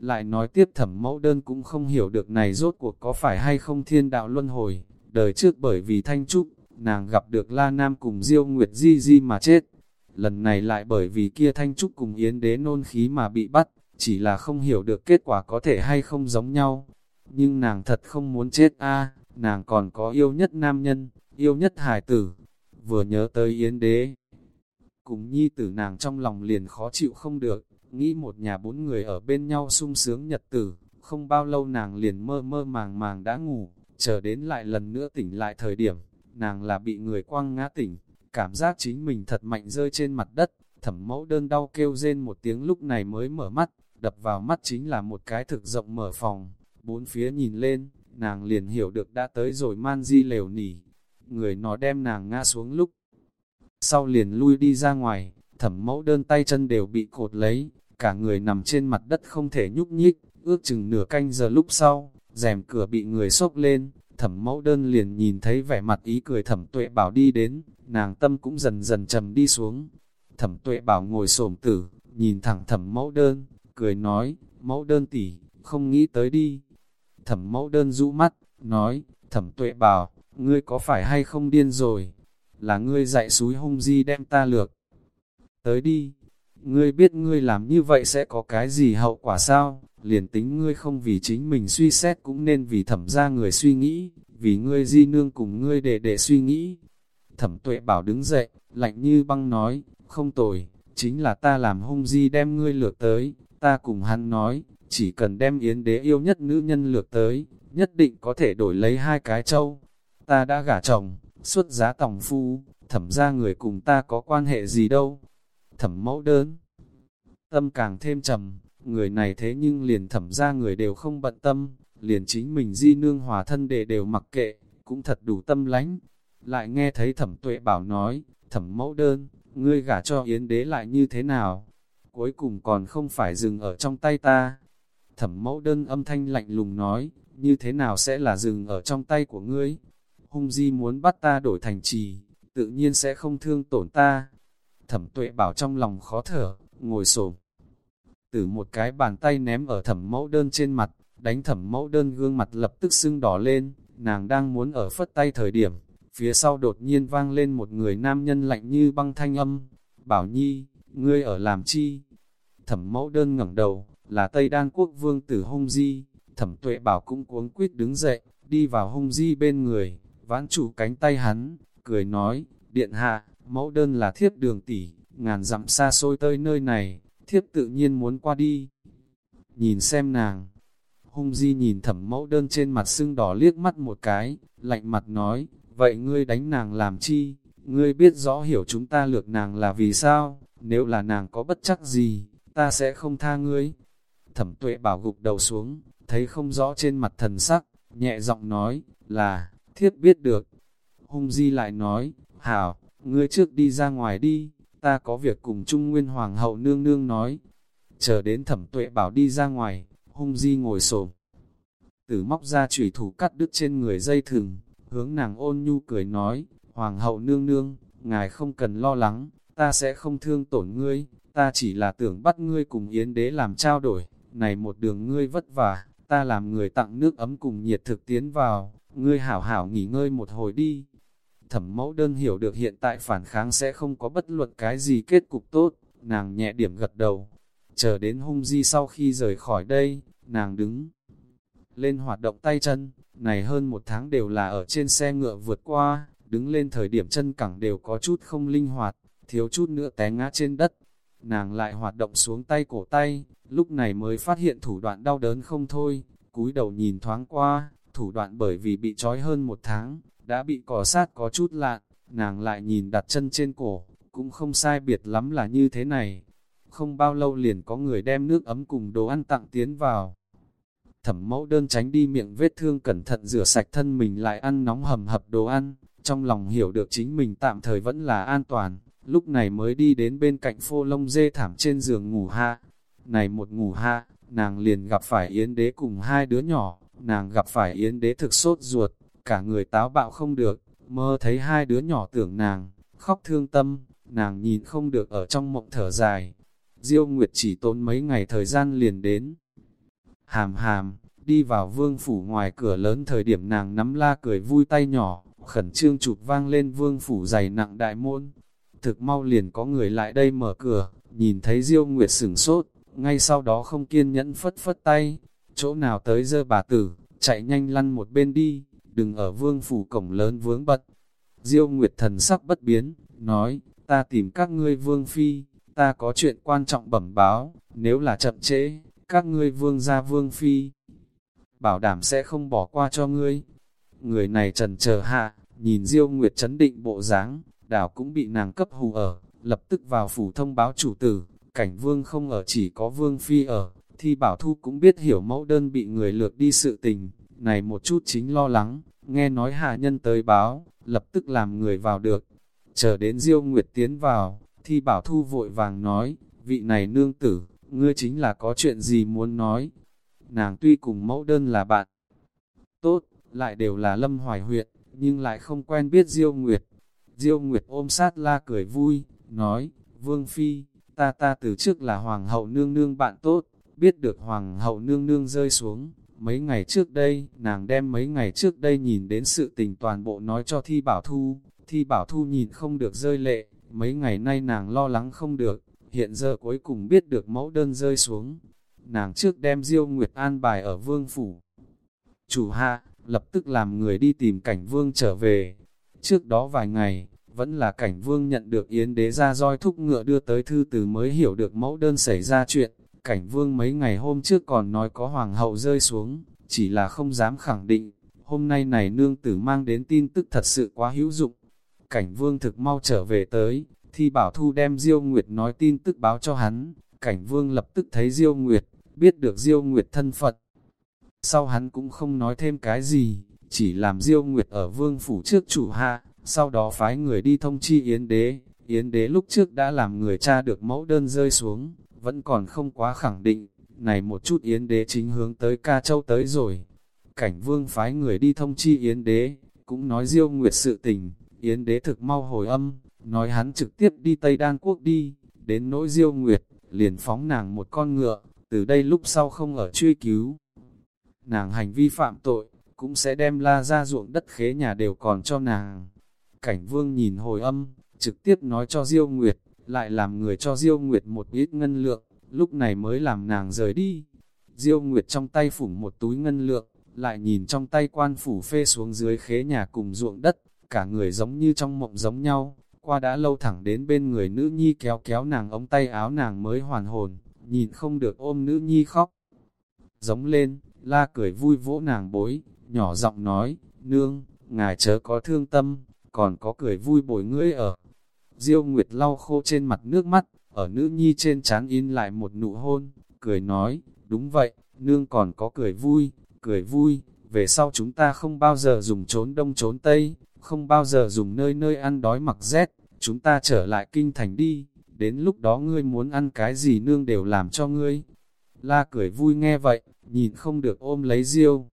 Lại nói tiếp thẩm mẫu đơn cũng không hiểu được này rốt cuộc có phải hay không thiên đạo luân hồi, đời trước bởi vì thanh trúc, nàng gặp được La Nam cùng Diêu Nguyệt Di Di mà chết. Lần này lại bởi vì kia thanh trúc cùng Yến đế nôn khí mà bị bắt, chỉ là không hiểu được kết quả có thể hay không giống nhau. Nhưng nàng thật không muốn chết a nàng còn có yêu nhất nam nhân, yêu nhất hài tử. Vừa nhớ tới Yến Đế, cùng nhi tử nàng trong lòng liền khó chịu không được, nghĩ một nhà bốn người ở bên nhau sung sướng nhật tử, không bao lâu nàng liền mơ mơ màng màng đã ngủ, chờ đến lại lần nữa tỉnh lại thời điểm, nàng là bị người quăng ngã tỉnh, cảm giác chính mình thật mạnh rơi trên mặt đất, thẩm mẫu đơn đau kêu rên một tiếng lúc này mới mở mắt, đập vào mắt chính là một cái thực rộng mở phòng, bốn phía nhìn lên, nàng liền hiểu được đã tới rồi man di lều nỉ, người nó đem nàng ngã xuống lúc. Sau liền lui đi ra ngoài, thẩm mẫu đơn tay chân đều bị cột lấy, cả người nằm trên mặt đất không thể nhúc nhích, ước chừng nửa canh giờ lúc sau, rèm cửa bị người xốc lên, thẩm mẫu đơn liền nhìn thấy vẻ mặt ý cười thẩm tuệ bảo đi đến, nàng tâm cũng dần dần trầm đi xuống. Thẩm tuệ bảo ngồi xổm tử, nhìn thẳng thẩm mẫu đơn, cười nói, mẫu đơn tỷ, không nghĩ tới đi. Thẩm mẫu đơn rũ mắt, nói, thẩm tuệ bảo, ngươi có phải hay không điên rồi? Là ngươi dạy súi hung di đem ta lược. Tới đi, ngươi biết ngươi làm như vậy sẽ có cái gì hậu quả sao? Liền tính ngươi không vì chính mình suy xét cũng nên vì thẩm ra người suy nghĩ, vì ngươi di nương cùng ngươi để để suy nghĩ. Thẩm tuệ bảo đứng dậy, lạnh như băng nói, không tồi, chính là ta làm hung di đem ngươi lược tới, ta cùng hắn nói, chỉ cần đem yến đế yêu nhất nữ nhân lược tới, nhất định có thể đổi lấy hai cái châu. Ta đã gả chồng, xuất giá tòng phu, thẩm ra người cùng ta có quan hệ gì đâu. Thẩm mẫu đơn, tâm càng thêm trầm, người này thế nhưng liền thẩm ra người đều không bận tâm, liền chính mình di nương hòa thân đệ đều mặc kệ, cũng thật đủ tâm lánh. Lại nghe thấy thẩm tuệ bảo nói, thẩm mẫu đơn, ngươi gả cho yến đế lại như thế nào? Cuối cùng còn không phải dừng ở trong tay ta. Thẩm mẫu đơn âm thanh lạnh lùng nói, như thế nào sẽ là dừng ở trong tay của ngươi? Hung di muốn bắt ta đổi thành trì, tự nhiên sẽ không thương tổn ta. Thẩm tuệ bảo trong lòng khó thở, ngồi xổm. Từ một cái bàn tay ném ở thẩm mẫu đơn trên mặt, đánh thẩm mẫu đơn gương mặt lập tức sưng đỏ lên, nàng đang muốn ở phất tay thời điểm, phía sau đột nhiên vang lên một người nam nhân lạnh như băng thanh âm, bảo nhi, ngươi ở làm chi? Thẩm mẫu đơn ngẩng đầu, là Tây Đan quốc vương tử hung di, thẩm tuệ bảo cũng cuống quýt đứng dậy, đi vào hung di bên người, vãn chủ cánh tay hắn, cười nói, điện hạ, mẫu đơn là thiếp đường tỷ, ngàn dặm xa xôi tới nơi này, thiếp tự nhiên muốn qua đi. Nhìn xem nàng, hung di nhìn thẩm mẫu đơn trên mặt sưng đỏ liếc mắt một cái, lạnh mặt nói, vậy ngươi đánh nàng làm chi, ngươi biết rõ hiểu chúng ta lược nàng là vì sao, nếu là nàng có bất chắc gì, ta sẽ không tha ngươi. Thẩm tuệ bảo gục đầu xuống, thấy không rõ trên mặt thần sắc, nhẹ giọng nói, là, thiết biết được. Hung di lại nói, hảo, ngươi trước đi ra ngoài đi, ta có việc cùng Trung Nguyên Hoàng hậu nương nương nói. Chờ đến thẩm tuệ bảo đi ra ngoài, hung di ngồi sổm. Tử móc ra chủy thủ cắt đứt trên người dây thừng, hướng nàng ôn nhu cười nói, Hoàng hậu nương nương, ngài không cần lo lắng, ta sẽ không thương tổn ngươi, ta chỉ là tưởng bắt ngươi cùng Yến đế làm trao đổi, này một đường ngươi vất vả, ta làm người tặng nước ấm cùng nhiệt thực tiến vào, ngươi hảo hảo nghỉ ngơi một hồi đi. Thẩm mẫu đơn hiểu được hiện tại phản kháng sẽ không có bất luận cái gì kết cục tốt, nàng nhẹ điểm gật đầu. Chờ đến hung di sau khi rời khỏi đây, nàng đứng lên hoạt động tay chân, này hơn một tháng đều là ở trên xe ngựa vượt qua, đứng lên thời điểm chân cẳng đều có chút không linh hoạt, thiếu chút nữa té ngã trên đất. Nàng lại hoạt động xuống tay cổ tay, lúc này mới phát hiện thủ đoạn đau đớn không thôi, cúi đầu nhìn thoáng qua, thủ đoạn bởi vì bị trói hơn một tháng, đã bị cỏ sát có chút lạ, nàng lại nhìn đặt chân trên cổ, cũng không sai biệt lắm là như thế này. Không bao lâu liền có người đem nước ấm cùng đồ ăn tặng tiến vào. Thẩm mẫu đơn tránh đi miệng vết thương cẩn thận rửa sạch thân mình lại ăn nóng hầm hập đồ ăn, trong lòng hiểu được chính mình tạm thời vẫn là an toàn, lúc này mới đi đến bên cạnh phô lông dê thảm trên giường ngủ hạ. Này một ngủ hạ, nàng liền gặp phải Yến đế cùng hai đứa nhỏ, nàng gặp phải Yến đế thực sốt ruột, cả người táo bạo không được, mơ thấy hai đứa nhỏ tưởng nàng, khóc thương tâm, nàng nhìn không được ở trong mộng thở dài. Diêu Nguyệt chỉ tốn mấy ngày thời gian liền đến. Hàm hàm, đi vào vương phủ ngoài cửa lớn thời điểm nàng nắm la cười vui tay nhỏ, khẩn trương chụp vang lên vương phủ dày nặng đại môn. Thực mau liền có người lại đây mở cửa, nhìn thấy Diêu Nguyệt sửng sốt, ngay sau đó không kiên nhẫn phất phất tay, chỗ nào tới dơ bà tử, chạy nhanh lăn một bên đi, đừng ở vương phủ cổng lớn vướng bật. Diêu Nguyệt thần sắc bất biến, nói, ta tìm các ngươi vương phi, ta có chuyện quan trọng bẩm báo, nếu là chậm trễ, các ngươi vương gia vương phi, bảo đảm sẽ không bỏ qua cho ngươi. Người này trần chờ hạ, nhìn Diêu Nguyệt chấn định bộ dáng, đảo cũng bị nàng cấp hù ở, lập tức vào phủ thông báo chủ tử, cảnh vương không ở chỉ có vương phi ở, thi bảo thu cũng biết hiểu mẫu đơn bị người lược đi sự tình, này một chút chính lo lắng, nghe nói hạ nhân tới báo, lập tức làm người vào được. Chờ đến Diêu Nguyệt tiến vào, thi bảo thu vội vàng nói, vị này nương tử, ngươi chính là có chuyện gì muốn nói. Nàng tuy cùng mẫu đơn là bạn tốt, lại đều là lâm hoài huyện, nhưng lại không quen biết Diêu Nguyệt. Diêu Nguyệt ôm sát la cười vui, nói, Vương Phi, ta ta từ trước là Hoàng hậu nương nương bạn tốt, biết được Hoàng hậu nương nương rơi xuống. Mấy ngày trước đây, nàng đem mấy ngày trước đây nhìn đến sự tình toàn bộ nói cho Thi Bảo Thu, Thi Bảo Thu nhìn không được rơi lệ, mấy ngày nay nàng lo lắng không được, hiện giờ cuối cùng biết được mẫu đơn rơi xuống. Nàng trước đem Diêu Nguyệt an bài ở vương phủ. Chủ hạ, lập tức làm người đi tìm cảnh vương trở về. Trước đó vài ngày, vẫn là cảnh vương nhận được yến đế ra roi thúc ngựa đưa tới thư từ mới hiểu được mẫu đơn xảy ra chuyện. Cảnh vương mấy ngày hôm trước còn nói có hoàng hậu rơi xuống, chỉ là không dám khẳng định. Hôm nay này nương tử mang đến tin tức thật sự quá hữu dụng. Cảnh vương thực mau trở về tới, thi bảo thu đem Diêu Nguyệt nói tin tức báo cho hắn. Cảnh vương lập tức thấy Diêu Nguyệt, biết được Diêu Nguyệt thân phận. Sau hắn cũng không nói thêm cái gì, chỉ làm Diêu Nguyệt ở vương phủ trước chủ hạ, sau đó phái người đi thông chi Yến Đế. Yến Đế lúc trước đã làm người cha được mẫu đơn rơi xuống, vẫn còn không quá khẳng định, này một chút Yến Đế chính hướng tới ca châu tới rồi. Cảnh vương phái người đi thông chi Yến Đế, cũng nói Diêu Nguyệt sự tình, Yến Đế thực mau hồi âm, nói hắn trực tiếp đi Tây Đan Quốc đi, đến nỗi Diêu Nguyệt, liền phóng nàng một con ngựa, từ đây lúc sau không ở truy cứu. Nàng hành vi phạm tội, cũng sẽ đem la ra ruộng đất khế nhà đều còn cho nàng. Cảnh vương nhìn hồi âm, trực tiếp nói cho Diêu Nguyệt, lại làm người cho Diêu Nguyệt một ít ngân lượng, lúc này mới làm nàng rời đi. Diêu Nguyệt trong tay phủng một túi ngân lượng, lại nhìn trong tay quan phủ phê xuống dưới khế nhà cùng ruộng đất, cả người giống như trong mộng giống nhau, qua đã lâu thẳng đến bên người nữ nhi kéo kéo nàng ống tay áo nàng mới hoàn hồn, nhìn không được ôm nữ nhi khóc. Giống lên, la cười vui vỗ nàng bối, nhỏ giọng nói, nương, ngài chớ có thương tâm, còn có cười vui bồi ngươi ở. Diêu Nguyệt lau khô trên mặt nước mắt, ở nữ nhi trên trán in lại một nụ hôn, cười nói, đúng vậy, nương còn có cười vui, cười vui, về sau chúng ta không bao giờ dùng trốn đông trốn tây, không bao giờ dùng nơi nơi ăn đói mặc rét, chúng ta trở lại kinh thành đi, đến lúc đó ngươi muốn ăn cái gì nương đều làm cho ngươi. La cười vui nghe vậy, nhìn không được ôm lấy Diêu.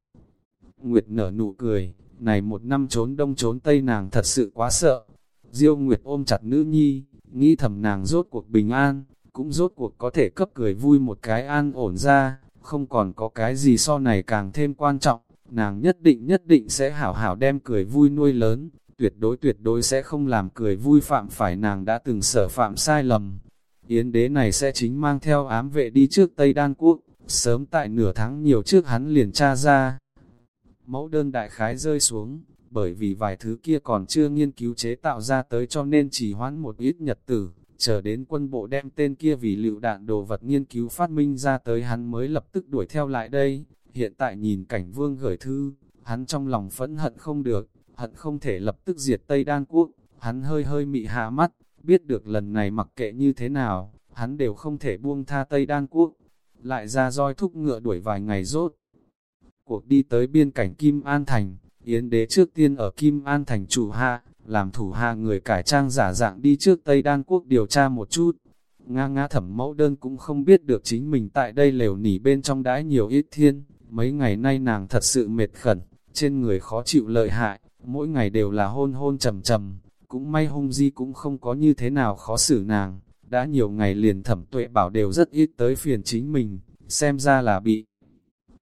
Nguyệt nở nụ cười, này một năm trốn đông trốn tây nàng thật sự quá sợ. Diêu Nguyệt ôm chặt nữ nhi, nghĩ thầm nàng rốt cuộc bình an, cũng rốt cuộc có thể cấp cười vui một cái an ổn ra, không còn có cái gì so này càng thêm quan trọng, nàng nhất định nhất định sẽ hảo hảo đem cười vui nuôi lớn, tuyệt đối tuyệt đối sẽ không làm cười vui phạm phải nàng đã từng sở phạm sai lầm. Yến đế này sẽ chính mang theo ám vệ đi trước Tây Đan Quốc, sớm tại nửa tháng nhiều trước hắn liền tra ra. Mẫu đơn đại khái rơi xuống, bởi vì vài thứ kia còn chưa nghiên cứu chế tạo ra tới cho nên chỉ hoãn một ít nhật tử, chờ đến quân bộ đem tên kia vì lựu đạn đồ vật nghiên cứu phát minh ra tới hắn mới lập tức đuổi theo lại đây. Hiện tại nhìn cảnh vương gửi thư, hắn trong lòng phẫn hận không được, hận không thể lập tức diệt Tây Đan Quốc, hắn hơi hơi mị hạ mắt, biết được lần này mặc kệ như thế nào, hắn đều không thể buông tha Tây Đan Quốc, lại ra roi thúc ngựa đuổi vài ngày rốt. Cuộc đi tới biên cảnh Kim An Thành, Yến đế trước tiên ở Kim An Thành chủ hạ, làm thủ hạ người cải trang giả dạng đi trước Tây Đan Quốc điều tra một chút. Nga ngã thẩm mẫu đơn cũng không biết được chính mình tại đây lều nỉ bên trong đãi nhiều ít thiên, mấy ngày nay nàng thật sự mệt khẩn, trên người khó chịu lợi hại, mỗi ngày đều là hôn hôn trầm trầm, cũng may hung di cũng không có như thế nào khó xử nàng, đã nhiều ngày liền thẩm tuệ bảo đều rất ít tới phiền chính mình, xem ra là bị.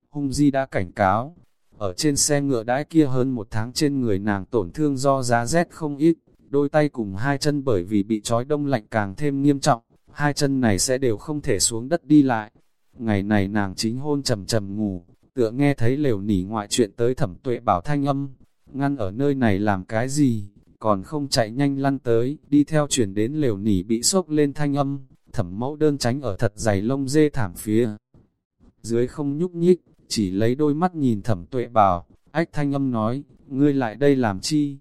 Hung di đã cảnh cáo, ở trên xe ngựa đãi kia hơn một tháng trên người nàng tổn thương do giá rét không ít, đôi tay cùng hai chân bởi vì bị trói đông lạnh càng thêm nghiêm trọng, hai chân này sẽ đều không thể xuống đất đi lại. Ngày này nàng chính hôn trầm trầm ngủ, tựa nghe thấy lều nỉ ngoại chuyện tới thẩm tuệ bảo thanh âm, ngăn ở nơi này làm cái gì, còn không chạy nhanh lăn tới, đi theo chuyển đến lều nỉ bị sốc lên thanh âm, thẩm mẫu đơn tránh ở thật dày lông dê thảm phía. Dưới không nhúc nhích, chỉ lấy đôi mắt nhìn thẩm tuệ bảo, ách thanh âm nói, ngươi lại đây làm chi?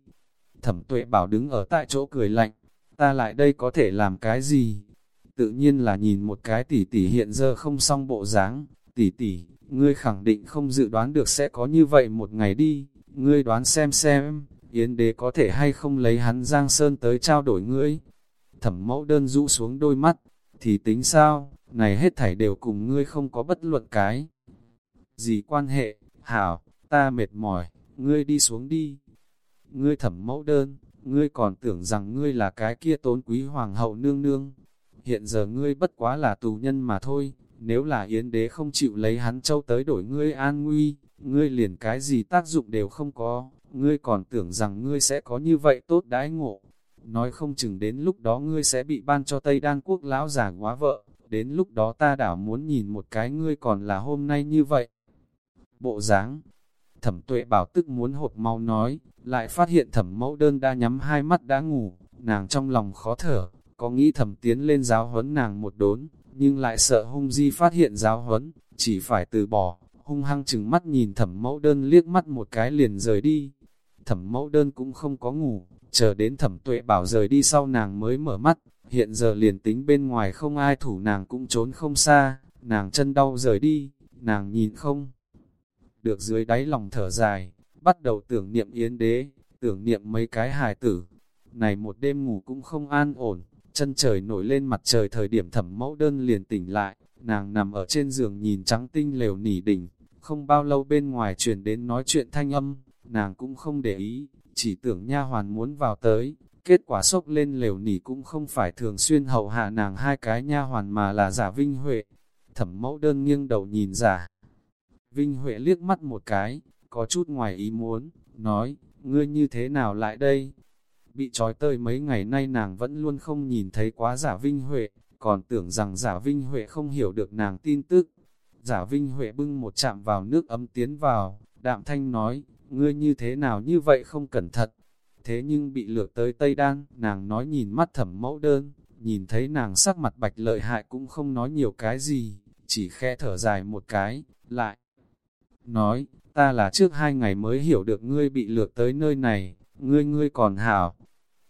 Thẩm tuệ bảo đứng ở tại chỗ cười lạnh, ta lại đây có thể làm cái gì? Tự nhiên là nhìn một cái tỷ tỷ hiện giờ không xong bộ dáng, tỷ tỷ, ngươi khẳng định không dự đoán được sẽ có như vậy một ngày đi, ngươi đoán xem xem, Yến đế có thể hay không lấy hắn Giang Sơn tới trao đổi ngươi. Thẩm mẫu đơn rũ xuống đôi mắt, thì tính sao, này hết thảy đều cùng ngươi không có bất luận cái. Gì quan hệ, hảo, ta mệt mỏi, ngươi đi xuống đi. Ngươi thẩm mẫu đơn, ngươi còn tưởng rằng ngươi là cái kia tốn quý hoàng hậu nương nương. Hiện giờ ngươi bất quá là tù nhân mà thôi, nếu là yến đế không chịu lấy hắn châu tới đổi ngươi an nguy, ngươi liền cái gì tác dụng đều không có, ngươi còn tưởng rằng ngươi sẽ có như vậy tốt đãi ngộ. Nói không chừng đến lúc đó ngươi sẽ bị ban cho Tây Đan quốc lão giả quá vợ, đến lúc đó ta đảo muốn nhìn một cái ngươi còn là hôm nay như vậy. Bộ dáng thẩm tuệ bảo tức muốn hột mau nói, lại phát hiện thẩm mẫu đơn đã nhắm hai mắt đã ngủ, nàng trong lòng khó thở, có nghĩ thẩm tiến lên giáo huấn nàng một đốn, nhưng lại sợ hung di phát hiện giáo huấn, chỉ phải từ bỏ, hung hăng chừng mắt nhìn thẩm mẫu đơn liếc mắt một cái liền rời đi. Thẩm mẫu đơn cũng không có ngủ, chờ đến thẩm tuệ bảo rời đi sau nàng mới mở mắt, hiện giờ liền tính bên ngoài không ai thủ nàng cũng trốn không xa, nàng chân đau rời đi, nàng nhìn không. Được dưới đáy lòng thở dài, bắt đầu tưởng niệm yến đế, tưởng niệm mấy cái hài tử. Này một đêm ngủ cũng không an ổn, chân trời nổi lên mặt trời thời điểm thẩm mẫu đơn liền tỉnh lại, nàng nằm ở trên giường nhìn trắng tinh lều nỉ đỉnh, không bao lâu bên ngoài truyền đến nói chuyện thanh âm, nàng cũng không để ý, chỉ tưởng nha hoàn muốn vào tới, kết quả sốc lên lều nỉ cũng không phải thường xuyên hậu hạ nàng hai cái nha hoàn mà là giả vinh huệ. Thẩm mẫu đơn nghiêng đầu nhìn giả. Vinh Huệ liếc mắt một cái, có chút ngoài ý muốn, nói, ngươi như thế nào lại đây? Bị trói tơi mấy ngày nay nàng vẫn luôn không nhìn thấy quá giả Vinh Huệ, còn tưởng rằng giả Vinh Huệ không hiểu được nàng tin tức. Giả Vinh Huệ bưng một chạm vào nước ấm tiến vào, đạm thanh nói, ngươi như thế nào như vậy không cẩn thận. Thế nhưng bị lược tới Tây Đan, nàng nói nhìn mắt thẩm mẫu đơn, nhìn thấy nàng sắc mặt bạch lợi hại cũng không nói nhiều cái gì, chỉ khe thở dài một cái, lại. Nói, ta là trước hai ngày mới hiểu được ngươi bị lược tới nơi này, ngươi ngươi còn hảo.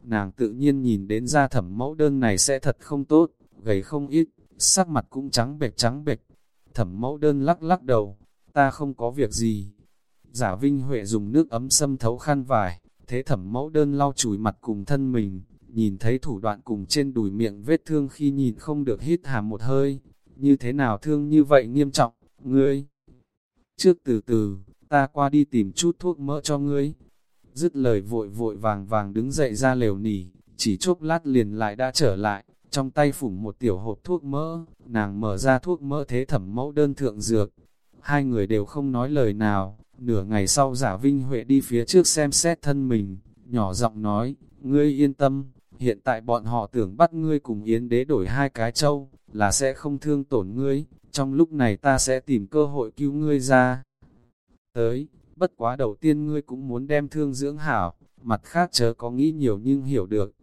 Nàng tự nhiên nhìn đến ra thẩm mẫu đơn này sẽ thật không tốt, gầy không ít, sắc mặt cũng trắng bệch trắng bệch. Thẩm mẫu đơn lắc lắc đầu, ta không có việc gì. Giả Vinh Huệ dùng nước ấm xâm thấu khăn vải, thế thẩm mẫu đơn lau chùi mặt cùng thân mình, nhìn thấy thủ đoạn cùng trên đùi miệng vết thương khi nhìn không được hít hà một hơi. Như thế nào thương như vậy nghiêm trọng, ngươi? Trước từ từ, ta qua đi tìm chút thuốc mỡ cho ngươi. Dứt lời vội vội vàng vàng đứng dậy ra lều nỉ, chỉ chốc lát liền lại đã trở lại, trong tay phủng một tiểu hộp thuốc mỡ, nàng mở ra thuốc mỡ thế thẩm mẫu đơn thượng dược. Hai người đều không nói lời nào, nửa ngày sau giả Vinh Huệ đi phía trước xem xét thân mình, nhỏ giọng nói, ngươi yên tâm, hiện tại bọn họ tưởng bắt ngươi cùng Yến đế đổi hai cái châu, là sẽ không thương tổn ngươi, trong lúc này ta sẽ tìm cơ hội cứu ngươi ra. Tới, bất quá đầu tiên ngươi cũng muốn đem thương dưỡng hảo, mặt khác chớ có nghĩ nhiều nhưng hiểu được.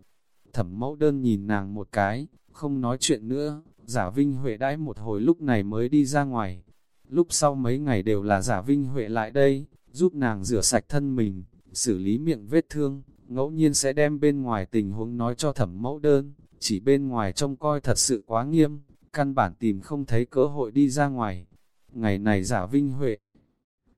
Thẩm mẫu đơn nhìn nàng một cái, không nói chuyện nữa, giả Vinh Huệ đãi một hồi lúc này mới đi ra ngoài. Lúc sau mấy ngày đều là giả Vinh Huệ lại đây, giúp nàng rửa sạch thân mình, xử lý miệng vết thương, ngẫu nhiên sẽ đem bên ngoài tình huống nói cho thẩm mẫu đơn, chỉ bên ngoài trông coi thật sự quá nghiêm, căn bản tìm không thấy cơ hội đi ra ngoài. Ngày này giả vinh huệ,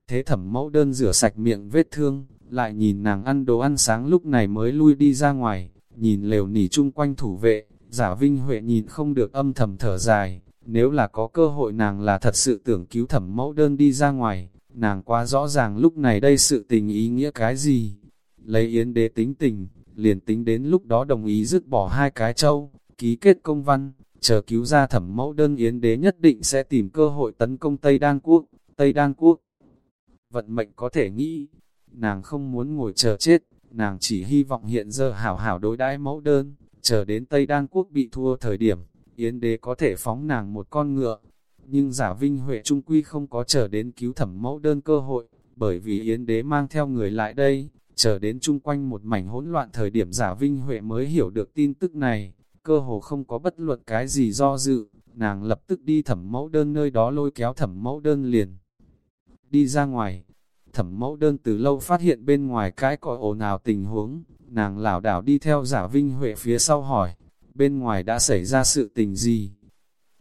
thế thẩm mẫu đơn rửa sạch miệng vết thương, lại nhìn nàng ăn đồ ăn sáng lúc này mới lui đi ra ngoài, nhìn lều nỉ chung quanh thủ vệ, giả vinh huệ nhìn không được âm thầm thở dài, nếu là có cơ hội nàng là thật sự tưởng cứu thẩm mẫu đơn đi ra ngoài, nàng quá rõ ràng lúc này đây sự tình ý nghĩa cái gì. Lấy yến đế tính tình, liền tính đến lúc đó đồng ý dứt bỏ hai cái châu, ký kết công văn, chờ cứu ra thẩm mẫu đơn yến đế nhất định sẽ tìm cơ hội tấn công Tây Đan Quốc, Tây Đan Quốc. Vận mệnh có thể nghĩ, nàng không muốn ngồi chờ chết, nàng chỉ hy vọng hiện giờ hảo hảo đối đãi mẫu đơn, chờ đến Tây Đan Quốc bị thua thời điểm, yến đế có thể phóng nàng một con ngựa. Nhưng giả Vinh Huệ Trung Quy không có chờ đến cứu thẩm mẫu đơn cơ hội, bởi vì yến đế mang theo người lại đây, chờ đến chung quanh một mảnh hỗn loạn thời điểm giả Vinh Huệ mới hiểu được tin tức này cơ hồ không có bất luận cái gì do dự, nàng lập tức đi thẩm mẫu đơn nơi đó lôi kéo thẩm mẫu đơn liền. Đi ra ngoài, thẩm mẫu đơn từ lâu phát hiện bên ngoài cái còi ồn ào tình huống, nàng lảo đảo đi theo giả vinh huệ phía sau hỏi, bên ngoài đã xảy ra sự tình gì?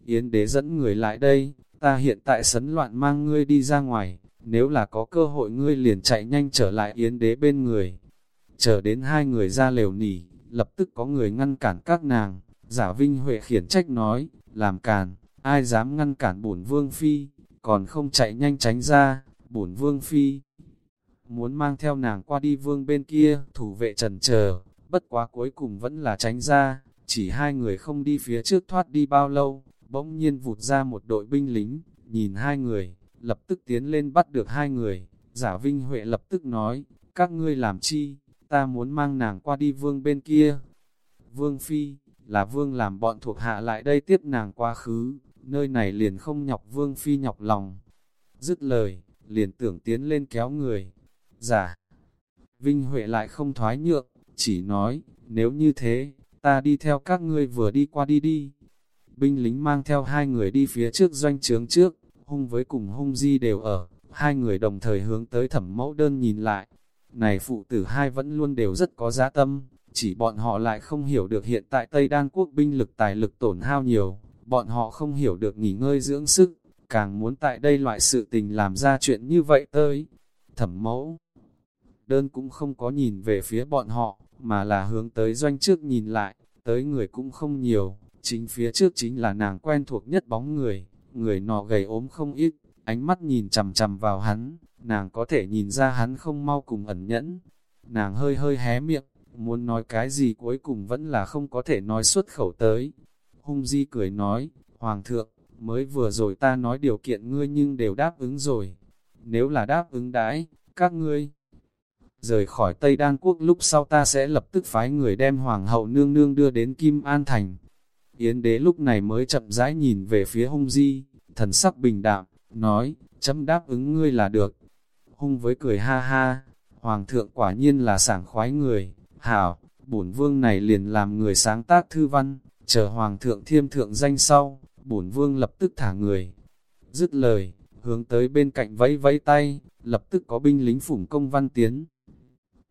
Yến đế dẫn người lại đây, ta hiện tại sấn loạn mang ngươi đi ra ngoài, nếu là có cơ hội ngươi liền chạy nhanh trở lại yến đế bên người. Chờ đến hai người ra lều nỉ, lập tức có người ngăn cản các nàng, giả vinh huệ khiển trách nói, làm càn, ai dám ngăn cản bổn vương phi, còn không chạy nhanh tránh ra, bổn vương phi. Muốn mang theo nàng qua đi vương bên kia, thủ vệ trần chờ bất quá cuối cùng vẫn là tránh ra, chỉ hai người không đi phía trước thoát đi bao lâu, bỗng nhiên vụt ra một đội binh lính, nhìn hai người, lập tức tiến lên bắt được hai người, giả Vinh Huệ lập tức nói, các ngươi làm chi, ta muốn mang nàng qua đi vương bên kia. Vương Phi, là vương làm bọn thuộc hạ lại đây tiếp nàng quá khứ, nơi này liền không nhọc vương Phi nhọc lòng. Dứt lời, liền tưởng tiến lên kéo người. Giả, Vinh Huệ lại không thoái nhượng, chỉ nói, nếu như thế, ta đi theo các ngươi vừa đi qua đi đi. Binh lính mang theo hai người đi phía trước doanh trướng trước, hung với cùng hung di đều ở, hai người đồng thời hướng tới thẩm mẫu đơn nhìn lại. Này phụ tử hai vẫn luôn đều rất có giá tâm, chỉ bọn họ lại không hiểu được hiện tại Tây Đan quốc binh lực tài lực tổn hao nhiều, bọn họ không hiểu được nghỉ ngơi dưỡng sức, càng muốn tại đây loại sự tình làm ra chuyện như vậy tới. Thẩm mẫu đơn cũng không có nhìn về phía bọn họ, mà là hướng tới doanh trước nhìn lại, tới người cũng không nhiều, chính phía trước chính là nàng quen thuộc nhất bóng người, người nọ gầy ốm không ít, ánh mắt nhìn chằm chằm vào hắn, nàng có thể nhìn ra hắn không mau cùng ẩn nhẫn. Nàng hơi hơi hé miệng, muốn nói cái gì cuối cùng vẫn là không có thể nói xuất khẩu tới. Hung Di cười nói, Hoàng thượng, mới vừa rồi ta nói điều kiện ngươi nhưng đều đáp ứng rồi. Nếu là đáp ứng đãi, các ngươi rời khỏi Tây Đan Quốc lúc sau ta sẽ lập tức phái người đem Hoàng hậu nương nương đưa đến Kim An Thành. Yến đế lúc này mới chậm rãi nhìn về phía hung di, thần sắc bình đạm, nói, chấm đáp ứng ngươi là được. Hung với cười ha ha, Hoàng thượng quả nhiên là sảng khoái người, hảo, bổn vương này liền làm người sáng tác thư văn, chờ Hoàng thượng thiêm thượng danh sau, bổn vương lập tức thả người. Dứt lời, hướng tới bên cạnh vẫy vẫy tay, lập tức có binh lính phủng công văn tiến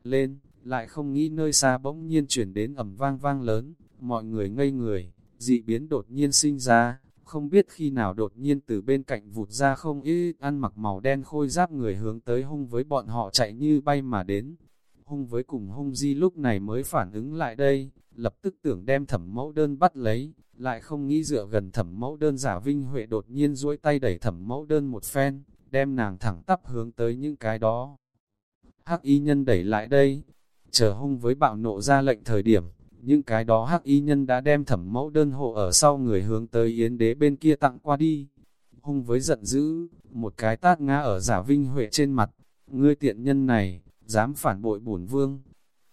lên, lại không nghĩ nơi xa bỗng nhiên chuyển đến ẩm vang vang lớn, mọi người ngây người, dị biến đột nhiên sinh ra, không biết khi nào đột nhiên từ bên cạnh vụt ra không ít ăn mặc màu đen khôi giáp người hướng tới hung với bọn họ chạy như bay mà đến. Hung với cùng hung di lúc này mới phản ứng lại đây, lập tức tưởng đem thẩm mẫu đơn bắt lấy, lại không nghĩ dựa gần thẩm mẫu đơn giả vinh huệ đột nhiên duỗi tay đẩy thẩm mẫu đơn một phen, đem nàng thẳng tắp hướng tới những cái đó hắc y nhân đẩy lại đây, chờ hung với bạo nộ ra lệnh thời điểm, những cái đó hắc y nhân đã đem thẩm mẫu đơn hộ ở sau người hướng tới yến đế bên kia tặng qua đi. Hung với giận dữ, một cái tát ngã ở giả vinh huệ trên mặt, ngươi tiện nhân này, dám phản bội bổn vương.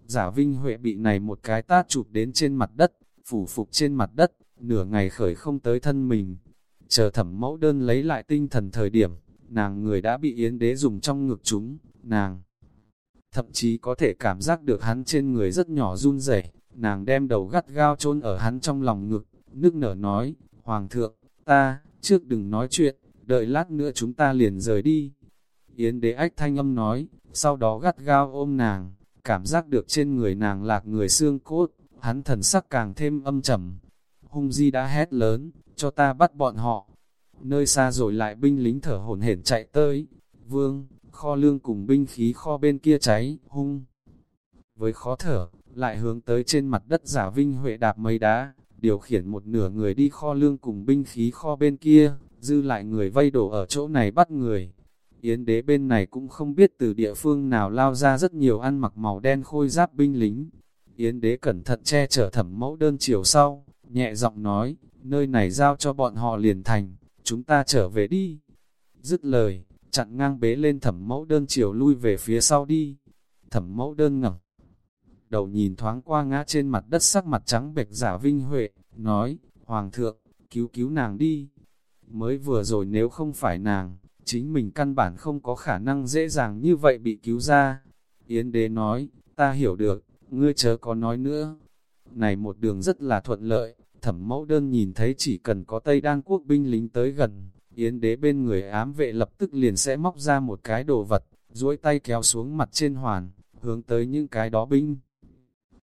Giả vinh huệ bị này một cái tát chụp đến trên mặt đất, phủ phục trên mặt đất, nửa ngày khởi không tới thân mình. Chờ thẩm mẫu đơn lấy lại tinh thần thời điểm, nàng người đã bị yến đế dùng trong ngực chúng, nàng thậm chí có thể cảm giác được hắn trên người rất nhỏ run rẩy nàng đem đầu gắt gao chôn ở hắn trong lòng ngực, nước nở nói, Hoàng thượng, ta, trước đừng nói chuyện, đợi lát nữa chúng ta liền rời đi. Yến đế ách thanh âm nói, sau đó gắt gao ôm nàng, cảm giác được trên người nàng lạc người xương cốt, hắn thần sắc càng thêm âm trầm. Hung di đã hét lớn, cho ta bắt bọn họ. Nơi xa rồi lại binh lính thở hổn hển chạy tới. Vương, kho lương cùng binh khí kho bên kia cháy, hung. Với khó thở, lại hướng tới trên mặt đất giả vinh huệ đạp mấy đá, điều khiển một nửa người đi kho lương cùng binh khí kho bên kia, dư lại người vây đổ ở chỗ này bắt người. Yến đế bên này cũng không biết từ địa phương nào lao ra rất nhiều ăn mặc màu đen khôi giáp binh lính. Yến đế cẩn thận che chở thẩm mẫu đơn chiều sau, nhẹ giọng nói, nơi này giao cho bọn họ liền thành, chúng ta trở về đi. Dứt lời, chặn ngang bế lên thẩm mẫu đơn chiều lui về phía sau đi. Thẩm mẫu đơn ngẩng đầu nhìn thoáng qua ngã trên mặt đất sắc mặt trắng bệch giả vinh huệ, nói, Hoàng thượng, cứu cứu nàng đi. Mới vừa rồi nếu không phải nàng, chính mình căn bản không có khả năng dễ dàng như vậy bị cứu ra. Yến đế nói, ta hiểu được, ngươi chớ có nói nữa. Này một đường rất là thuận lợi, thẩm mẫu đơn nhìn thấy chỉ cần có Tây Đan quốc binh lính tới gần, Yến đế bên người ám vệ lập tức liền sẽ móc ra một cái đồ vật, duỗi tay kéo xuống mặt trên hoàn, hướng tới những cái đó binh.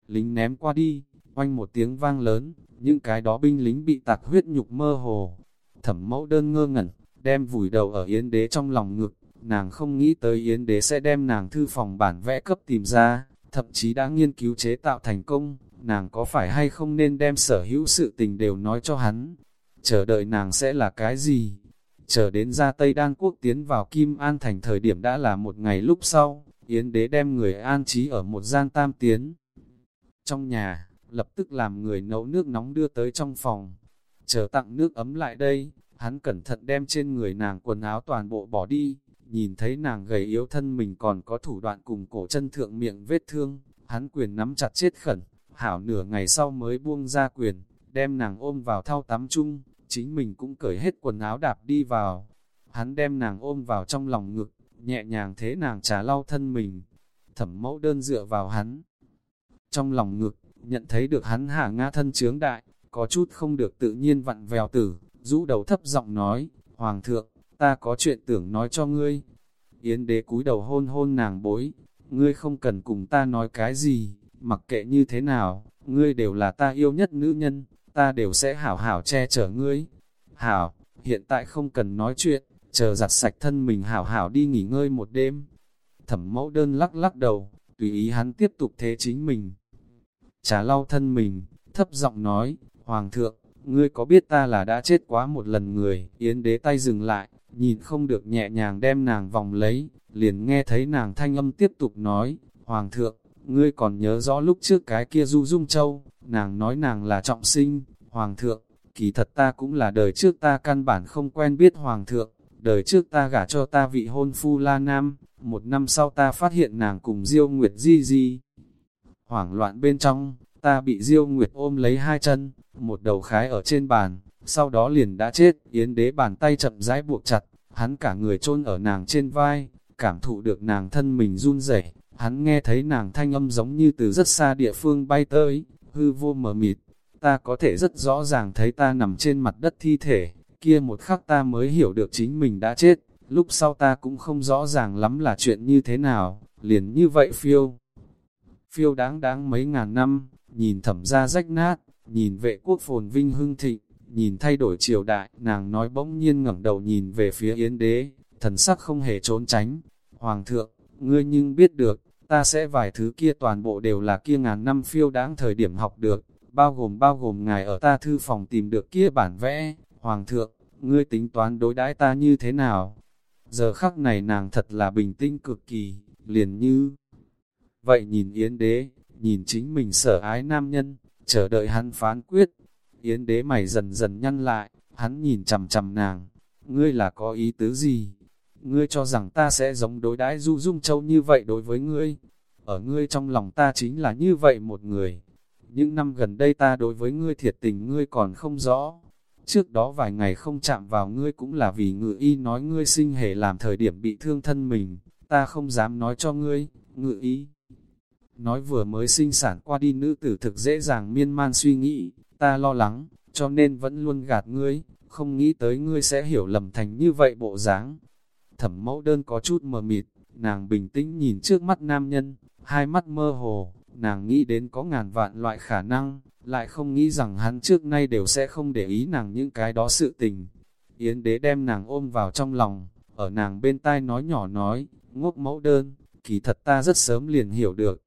Lính ném qua đi, oanh một tiếng vang lớn, những cái đó binh lính bị tạc huyết nhục mơ hồ. Thẩm mẫu đơn ngơ ngẩn, đem vùi đầu ở Yến đế trong lòng ngực, nàng không nghĩ tới Yến đế sẽ đem nàng thư phòng bản vẽ cấp tìm ra, thậm chí đã nghiên cứu chế tạo thành công, nàng có phải hay không nên đem sở hữu sự tình đều nói cho hắn. chờ đợi nàng sẽ là cái gì? Chờ đến ra Tây Đan quốc tiến vào Kim An thành thời điểm đã là một ngày lúc sau, Yến đế đem người an trí ở một gian tam tiến. Trong nhà, lập tức làm người nấu nước nóng đưa tới trong phòng. Chờ tặng nước ấm lại đây, hắn cẩn thận đem trên người nàng quần áo toàn bộ bỏ đi, nhìn thấy nàng gầy yếu thân mình còn có thủ đoạn cùng cổ chân thượng miệng vết thương, hắn quyền nắm chặt chết khẩn, hảo nửa ngày sau mới buông ra quyền, đem nàng ôm vào thao tắm chung, chính mình cũng cởi hết quần áo đạp đi vào. Hắn đem nàng ôm vào trong lòng ngực, nhẹ nhàng thế nàng trà lau thân mình. Thẩm mẫu đơn dựa vào hắn. Trong lòng ngực, nhận thấy được hắn hạ ngã thân chướng đại, có chút không được tự nhiên vặn vèo tử, rũ đầu thấp giọng nói, Hoàng thượng, ta có chuyện tưởng nói cho ngươi. Yến đế cúi đầu hôn hôn nàng bối, ngươi không cần cùng ta nói cái gì, mặc kệ như thế nào, ngươi đều là ta yêu nhất nữ nhân, ta đều sẽ hảo hảo che chở ngươi. Hảo, hiện tại không cần nói chuyện, chờ giặt sạch thân mình hảo hảo đi nghỉ ngơi một đêm. Thẩm mẫu đơn lắc lắc đầu, tùy ý hắn tiếp tục thế chính mình trà lau thân mình, thấp giọng nói, Hoàng thượng, ngươi có biết ta là đã chết quá một lần người, yến đế tay dừng lại, nhìn không được nhẹ nhàng đem nàng vòng lấy, liền nghe thấy nàng thanh âm tiếp tục nói, Hoàng thượng, ngươi còn nhớ rõ lúc trước cái kia du dung châu, nàng nói nàng là trọng sinh, Hoàng thượng, kỳ thật ta cũng là đời trước ta căn bản không quen biết Hoàng thượng, đời trước ta gả cho ta vị hôn phu La Nam, một năm sau ta phát hiện nàng cùng Diêu Nguyệt Di Di. Hoảng loạn bên trong, ta bị Diêu Nguyệt ôm lấy hai chân, một đầu khái ở trên bàn, sau đó liền đã chết, yến đế bàn tay chậm rãi buộc chặt, hắn cả người chôn ở nàng trên vai, cảm thụ được nàng thân mình run rẩy, hắn nghe thấy nàng thanh âm giống như từ rất xa địa phương bay tới, hư vô mờ mịt, ta có thể rất rõ ràng thấy ta nằm trên mặt đất thi thể, kia một khắc ta mới hiểu được chính mình đã chết, lúc sau ta cũng không rõ ràng lắm là chuyện như thế nào, liền như vậy phiêu. Phiêu đáng đáng mấy ngàn năm, nhìn thẩm ra rách nát, nhìn vệ quốc phồn vinh hưng thịnh, nhìn thay đổi triều đại, nàng nói bỗng nhiên ngẩng đầu nhìn về phía yến đế, thần sắc không hề trốn tránh. Hoàng thượng, ngươi nhưng biết được, ta sẽ vài thứ kia toàn bộ đều là kia ngàn năm phiêu đáng thời điểm học được, bao gồm bao gồm ngài ở ta thư phòng tìm được kia bản vẽ, Hoàng thượng, ngươi tính toán đối đãi ta như thế nào? Giờ khắc này nàng thật là bình tĩnh cực kỳ, liền như... Vậy nhìn Yến đế, nhìn chính mình sở ái nam nhân, chờ đợi hắn phán quyết. Yến đế mày dần dần nhăn lại, hắn nhìn chầm chầm nàng, ngươi là có ý tứ gì? Ngươi cho rằng ta sẽ giống đối đãi du dung châu như vậy đối với ngươi. Ở ngươi trong lòng ta chính là như vậy một người. Những năm gần đây ta đối với ngươi thiệt tình ngươi còn không rõ. Trước đó vài ngày không chạm vào ngươi cũng là vì ngự y nói ngươi sinh hề làm thời điểm bị thương thân mình. Ta không dám nói cho ngươi, ngự y. Nói vừa mới sinh sản qua đi nữ tử thực dễ dàng miên man suy nghĩ, ta lo lắng, cho nên vẫn luôn gạt ngươi, không nghĩ tới ngươi sẽ hiểu lầm thành như vậy bộ dáng. Thẩm mẫu đơn có chút mờ mịt, nàng bình tĩnh nhìn trước mắt nam nhân, hai mắt mơ hồ, nàng nghĩ đến có ngàn vạn loại khả năng, lại không nghĩ rằng hắn trước nay đều sẽ không để ý nàng những cái đó sự tình. Yến đế đem nàng ôm vào trong lòng, ở nàng bên tai nói nhỏ nói, ngốc mẫu đơn, kỳ thật ta rất sớm liền hiểu được.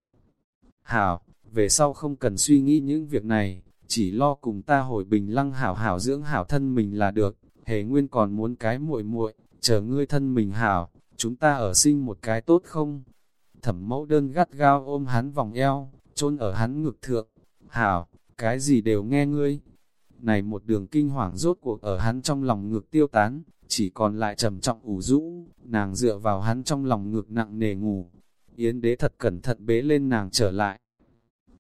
Hảo, về sau không cần suy nghĩ những việc này, chỉ lo cùng ta hồi bình lăng hảo hảo dưỡng hảo thân mình là được, hề nguyên còn muốn cái muội muội chờ ngươi thân mình hảo, chúng ta ở sinh một cái tốt không? Thẩm mẫu đơn gắt gao ôm hắn vòng eo, chôn ở hắn ngực thượng, hảo, cái gì đều nghe ngươi. Này một đường kinh hoàng rốt cuộc ở hắn trong lòng ngực tiêu tán, chỉ còn lại trầm trọng ủ rũ, nàng dựa vào hắn trong lòng ngực nặng nề ngủ. Yến đế thật cẩn thận bế lên nàng trở lại.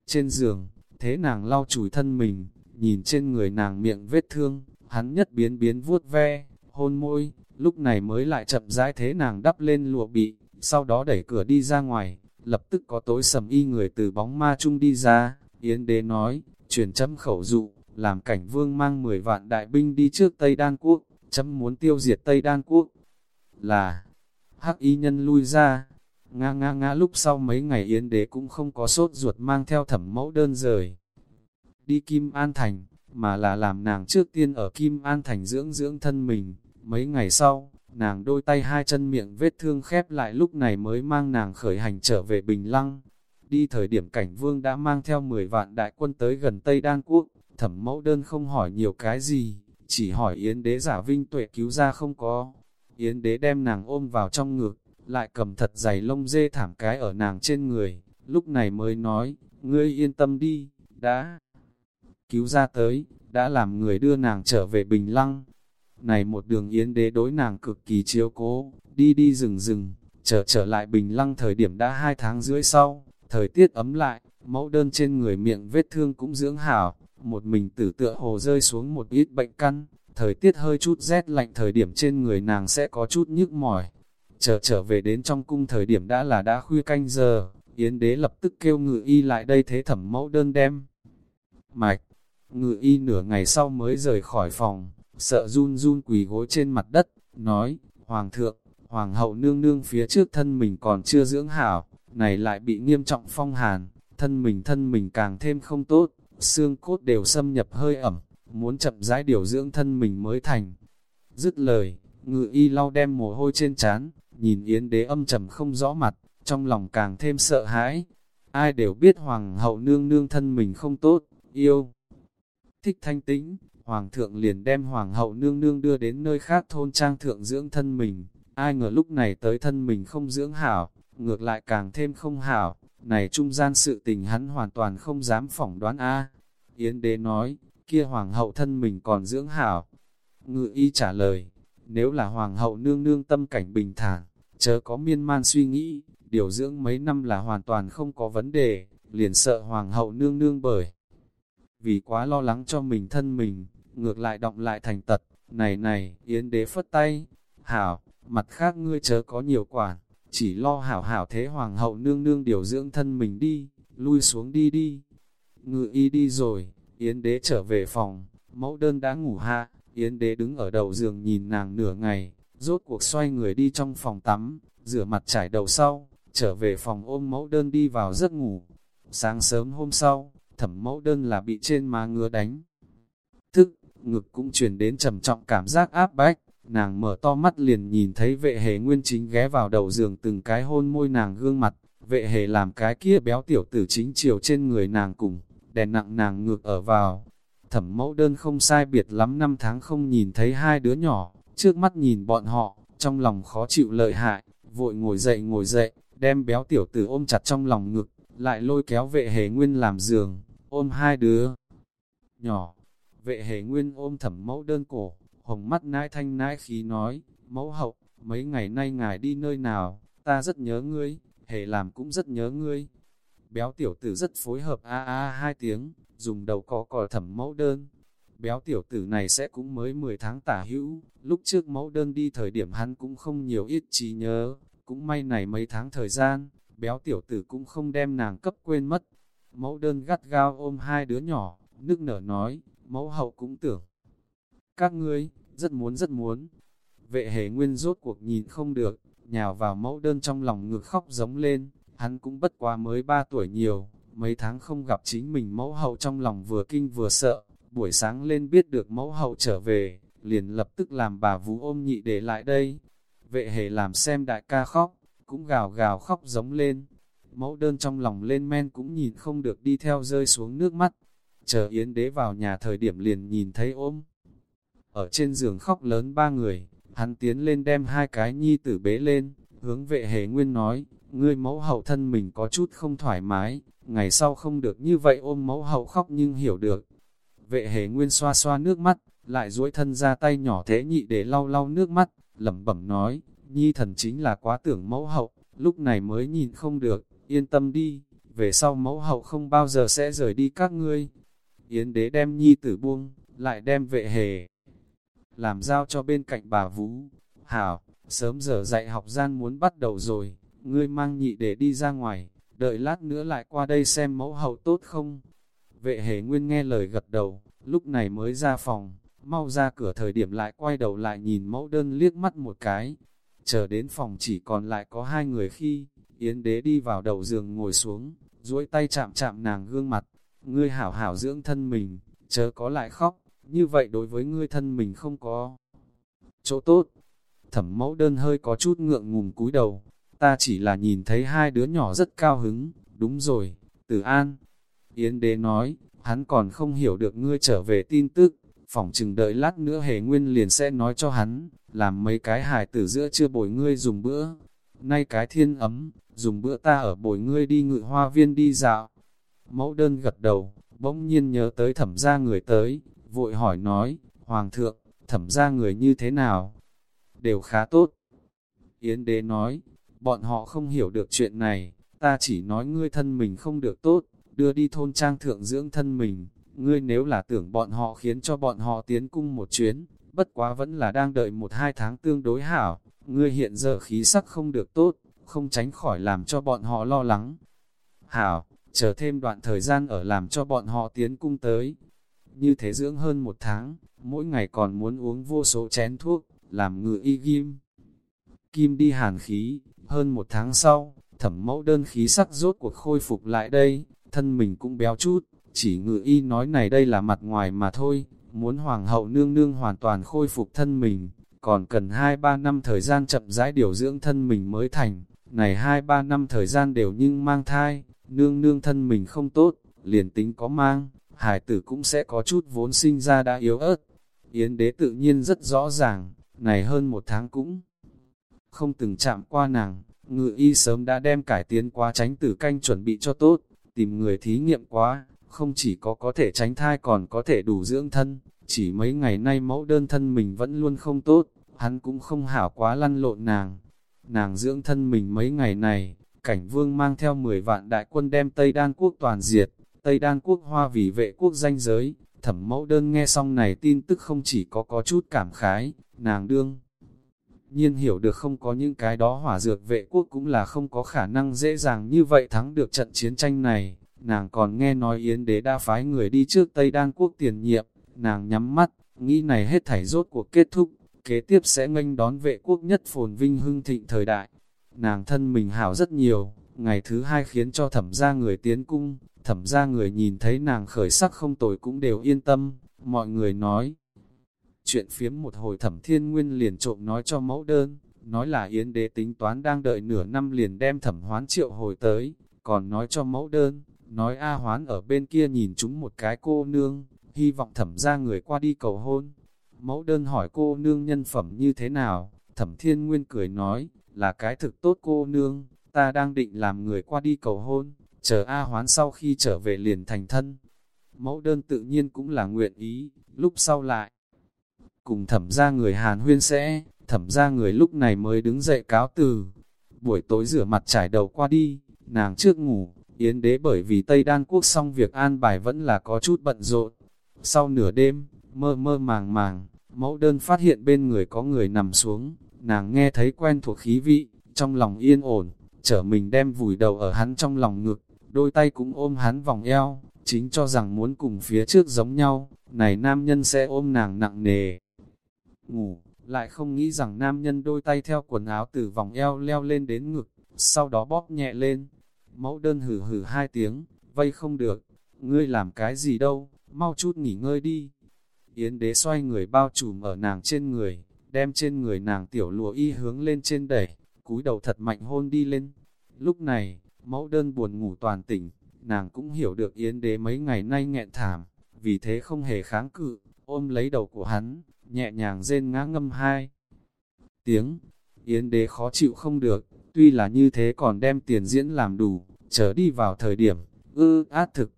Trên giường, thế nàng lau chùi thân mình, nhìn trên người nàng miệng vết thương, hắn nhất biến biến vuốt ve, hôn môi, lúc này mới lại chậm rãi thế nàng đắp lên lụa bị, sau đó đẩy cửa đi ra ngoài, lập tức có tối sầm y người từ bóng ma chung đi ra, Yến đế nói, truyền chấm khẩu dụ, làm cảnh vương mang 10 vạn đại binh đi trước Tây Đan Quốc, chấm muốn tiêu diệt Tây Đan Quốc, là, hắc y nhân lui ra, nga nga nga lúc sau mấy ngày Yến đế cũng không có sốt ruột mang theo thẩm mẫu đơn rời. Đi Kim An Thành, mà là làm nàng trước tiên ở Kim An Thành dưỡng dưỡng thân mình, mấy ngày sau, nàng đôi tay hai chân miệng vết thương khép lại lúc này mới mang nàng khởi hành trở về Bình Lăng. Đi thời điểm cảnh vương đã mang theo 10 vạn đại quân tới gần Tây Đan Quốc, thẩm mẫu đơn không hỏi nhiều cái gì, chỉ hỏi Yến đế giả vinh tuệ cứu ra không có. Yến đế đem nàng ôm vào trong ngực, lại cầm thật dày lông dê thảm cái ở nàng trên người, lúc này mới nói, ngươi yên tâm đi, đã cứu ra tới, đã làm người đưa nàng trở về Bình Lăng. Này một đường Yến đế đối nàng cực kỳ chiếu cố, đi đi rừng rừng, trở trở lại Bình Lăng thời điểm đã hai tháng rưỡi sau, thời tiết ấm lại, mẫu đơn trên người miệng vết thương cũng dưỡng hảo, một mình tử tựa hồ rơi xuống một ít bệnh căn, thời tiết hơi chút rét lạnh thời điểm trên người nàng sẽ có chút nhức mỏi. Trở trở về đến trong cung thời điểm đã là đã khuya canh giờ, Yến đế lập tức kêu ngự y lại đây thế thẩm mẫu đơn đem. Mạch, ngự y nửa ngày sau mới rời khỏi phòng, sợ run run quỳ gối trên mặt đất, nói, Hoàng thượng, Hoàng hậu nương nương phía trước thân mình còn chưa dưỡng hảo, này lại bị nghiêm trọng phong hàn, thân mình thân mình càng thêm không tốt, xương cốt đều xâm nhập hơi ẩm, muốn chậm rãi điều dưỡng thân mình mới thành. Dứt lời, ngự y lau đem mồ hôi trên chán nhìn Yến đế âm trầm không rõ mặt, trong lòng càng thêm sợ hãi. Ai đều biết hoàng hậu nương nương thân mình không tốt, yêu. Thích thanh tĩnh, hoàng thượng liền đem hoàng hậu nương nương đưa đến nơi khác thôn trang thượng dưỡng thân mình. Ai ngờ lúc này tới thân mình không dưỡng hảo, ngược lại càng thêm không hảo. Này trung gian sự tình hắn hoàn toàn không dám phỏng đoán a Yến đế nói, kia hoàng hậu thân mình còn dưỡng hảo. Ngự y trả lời, nếu là hoàng hậu nương nương tâm cảnh bình thản, chớ có miên man suy nghĩ, điều dưỡng mấy năm là hoàn toàn không có vấn đề, liền sợ hoàng hậu nương nương bởi. Vì quá lo lắng cho mình thân mình, ngược lại động lại thành tật, này này, yến đế phất tay, hảo, mặt khác ngươi chớ có nhiều quản, chỉ lo hảo hảo thế hoàng hậu nương nương điều dưỡng thân mình đi, lui xuống đi đi. Ngự y đi rồi, yến đế trở về phòng, mẫu đơn đã ngủ ha, yến đế đứng ở đầu giường nhìn nàng nửa ngày, rốt cuộc xoay người đi trong phòng tắm, rửa mặt trải đầu sau, trở về phòng ôm mẫu đơn đi vào giấc ngủ. Sáng sớm hôm sau, thẩm mẫu đơn là bị trên má ngứa đánh. Thức, ngực cũng truyền đến trầm trọng cảm giác áp bách, nàng mở to mắt liền nhìn thấy vệ hề nguyên chính ghé vào đầu giường từng cái hôn môi nàng gương mặt, vệ hề làm cái kia béo tiểu tử chính chiều trên người nàng cùng, đèn nặng nàng ngược ở vào. Thẩm mẫu đơn không sai biệt lắm năm tháng không nhìn thấy hai đứa nhỏ, trước mắt nhìn bọn họ, trong lòng khó chịu lợi hại, vội ngồi dậy ngồi dậy, đem béo tiểu tử ôm chặt trong lòng ngực, lại lôi kéo vệ hề nguyên làm giường, ôm hai đứa nhỏ. Vệ hề nguyên ôm thẩm mẫu đơn cổ, hồng mắt nãi thanh nãi khí nói, mẫu hậu, mấy ngày nay ngài đi nơi nào, ta rất nhớ ngươi, hề làm cũng rất nhớ ngươi. Béo tiểu tử rất phối hợp a a hai tiếng, dùng đầu có cò thẩm mẫu đơn. Béo tiểu tử này sẽ cũng mới 10 tháng tả hữu, lúc trước mẫu đơn đi thời điểm hắn cũng không nhiều ít trí nhớ, cũng may này mấy tháng thời gian, béo tiểu tử cũng không đem nàng cấp quên mất. Mẫu đơn gắt gao ôm hai đứa nhỏ, nước nở nói, mẫu hậu cũng tưởng. Các ngươi, rất muốn rất muốn. Vệ hề nguyên rốt cuộc nhìn không được, nhào vào mẫu đơn trong lòng ngực khóc giống lên, hắn cũng bất quá mới ba tuổi nhiều, mấy tháng không gặp chính mình mẫu hậu trong lòng vừa kinh vừa sợ, buổi sáng lên biết được mẫu hậu trở về, liền lập tức làm bà vú ôm nhị để lại đây. Vệ hề làm xem đại ca khóc, cũng gào gào khóc giống lên. Mẫu đơn trong lòng lên men cũng nhìn không được đi theo rơi xuống nước mắt. Chờ Yến đế vào nhà thời điểm liền nhìn thấy ôm. Ở trên giường khóc lớn ba người, hắn tiến lên đem hai cái nhi tử bế lên, hướng vệ hề nguyên nói, ngươi mẫu hậu thân mình có chút không thoải mái, ngày sau không được như vậy ôm mẫu hậu khóc nhưng hiểu được. Vệ hề nguyên xoa xoa nước mắt, lại duỗi thân ra tay nhỏ thế nhị để lau lau nước mắt, lẩm bẩm nói, nhi thần chính là quá tưởng mẫu hậu, lúc này mới nhìn không được, yên tâm đi, về sau mẫu hậu không bao giờ sẽ rời đi các ngươi. Yến đế đem nhi tử buông, lại đem vệ hề, làm giao cho bên cạnh bà Vũ. Hảo, sớm giờ dạy học gian muốn bắt đầu rồi, ngươi mang nhị để đi ra ngoài, đợi lát nữa lại qua đây xem mẫu hậu tốt không. Vệ hề nguyên nghe lời gật đầu, lúc này mới ra phòng, mau ra cửa thời điểm lại quay đầu lại nhìn mẫu đơn liếc mắt một cái. Chờ đến phòng chỉ còn lại có hai người khi, Yến đế đi vào đầu giường ngồi xuống, duỗi tay chạm chạm nàng gương mặt, ngươi hảo hảo dưỡng thân mình, chớ có lại khóc, như vậy đối với ngươi thân mình không có chỗ tốt. Thẩm mẫu đơn hơi có chút ngượng ngùng cúi đầu, ta chỉ là nhìn thấy hai đứa nhỏ rất cao hứng, đúng rồi, tử an. Yến đế nói, hắn còn không hiểu được ngươi trở về tin tức, phỏng chừng đợi lát nữa hề nguyên liền sẽ nói cho hắn, làm mấy cái hài tử giữa chưa bồi ngươi dùng bữa. Nay cái thiên ấm, dùng bữa ta ở bồi ngươi đi ngự hoa viên đi dạo. Mẫu đơn gật đầu, bỗng nhiên nhớ tới thẩm gia người tới, vội hỏi nói, Hoàng thượng, thẩm gia người như thế nào? Đều khá tốt. Yến đế nói, bọn họ không hiểu được chuyện này, ta chỉ nói ngươi thân mình không được tốt, đưa đi thôn trang thượng dưỡng thân mình, ngươi nếu là tưởng bọn họ khiến cho bọn họ tiến cung một chuyến, bất quá vẫn là đang đợi một hai tháng tương đối hảo, ngươi hiện giờ khí sắc không được tốt, không tránh khỏi làm cho bọn họ lo lắng. Hảo, chờ thêm đoạn thời gian ở làm cho bọn họ tiến cung tới. Như thế dưỡng hơn một tháng, mỗi ngày còn muốn uống vô số chén thuốc, làm ngự y kim. Kim đi hàn khí, hơn một tháng sau, thẩm mẫu đơn khí sắc rốt cuộc khôi phục lại đây, thân mình cũng béo chút, chỉ ngự y nói này đây là mặt ngoài mà thôi, muốn hoàng hậu nương nương hoàn toàn khôi phục thân mình, còn cần 2-3 năm thời gian chậm rãi điều dưỡng thân mình mới thành, này 2-3 năm thời gian đều nhưng mang thai, nương nương thân mình không tốt, liền tính có mang, hải tử cũng sẽ có chút vốn sinh ra đã yếu ớt. Yến đế tự nhiên rất rõ ràng, này hơn một tháng cũng không từng chạm qua nàng, ngự y sớm đã đem cải tiến quá tránh tử canh chuẩn bị cho tốt, tìm người thí nghiệm quá, không chỉ có có thể tránh thai còn có thể đủ dưỡng thân, chỉ mấy ngày nay mẫu đơn thân mình vẫn luôn không tốt, hắn cũng không hảo quá lăn lộn nàng. Nàng dưỡng thân mình mấy ngày này, cảnh vương mang theo 10 vạn đại quân đem Tây Đan quốc toàn diệt, Tây Đan quốc hoa vì vệ quốc danh giới, thẩm mẫu đơn nghe xong này tin tức không chỉ có có chút cảm khái, nàng đương. Nhiên hiểu được không có những cái đó hỏa dược vệ quốc cũng là không có khả năng dễ dàng như vậy thắng được trận chiến tranh này, Nàng còn nghe nói Yến đế đã phái người đi trước Tây Đan quốc tiền nhiệm, nàng nhắm mắt, nghĩ này hết thảy rốt cuộc kết thúc, kế tiếp sẽ nghênh đón vệ quốc nhất phồn vinh hưng thịnh thời đại. Nàng thân mình hảo rất nhiều, ngày thứ hai khiến cho thẩm gia người tiến cung, thẩm gia người nhìn thấy nàng khởi sắc không tồi cũng đều yên tâm, mọi người nói. Chuyện phiếm một hồi thẩm thiên nguyên liền trộm nói cho mẫu đơn, nói là Yến đế tính toán đang đợi nửa năm liền đem thẩm hoán triệu hồi tới, còn nói cho mẫu đơn, nói A Hoán ở bên kia nhìn chúng một cái cô nương, hy vọng thẩm ra người qua đi cầu hôn. Mẫu đơn hỏi cô nương nhân phẩm như thế nào, thẩm thiên nguyên cười nói, là cái thực tốt cô nương, ta đang định làm người qua đi cầu hôn, chờ A Hoán sau khi trở về liền thành thân. Mẫu đơn tự nhiên cũng là nguyện ý, lúc sau lại. Cùng thẩm ra người Hàn huyên sẽ, thẩm ra người lúc này mới đứng dậy cáo từ. Buổi tối rửa mặt trải đầu qua đi, nàng trước ngủ, Yến đế bởi vì Tây Đan quốc xong việc an bài vẫn là có chút bận rộn. Sau nửa đêm, mơ mơ màng màng, mẫu đơn phát hiện bên người có người nằm xuống, nàng nghe thấy quen thuộc khí vị, trong lòng yên ổn, trở mình đem vùi đầu ở hắn trong lòng ngực, đôi tay cũng ôm hắn vòng eo, chính cho rằng muốn cùng phía trước giống nhau, này nam nhân sẽ ôm nàng nặng nề. Ngủ, lại không nghĩ rằng nam nhân đôi tay theo quần áo từ vòng eo leo lên đến ngực, sau đó bóp nhẹ lên, Mẫu đơn hử hử hai tiếng, vây không được, ngươi làm cái gì đâu, mau chút nghỉ ngơi đi. Yến đế xoay người bao trùm ở nàng trên người, đem trên người nàng tiểu lùa y hướng lên trên đẩy, cúi đầu thật mạnh hôn đi lên. Lúc này, mẫu đơn buồn ngủ toàn tỉnh, nàng cũng hiểu được Yến đế mấy ngày nay nghẹn thảm, vì thế không hề kháng cự, ôm lấy đầu của hắn, nhẹ nhàng rên ngã ngâm hai. Tiếng, Yến đế khó chịu không được, tuy là như thế còn đem tiền diễn làm đủ, chờ đi vào thời điểm, ư át thực.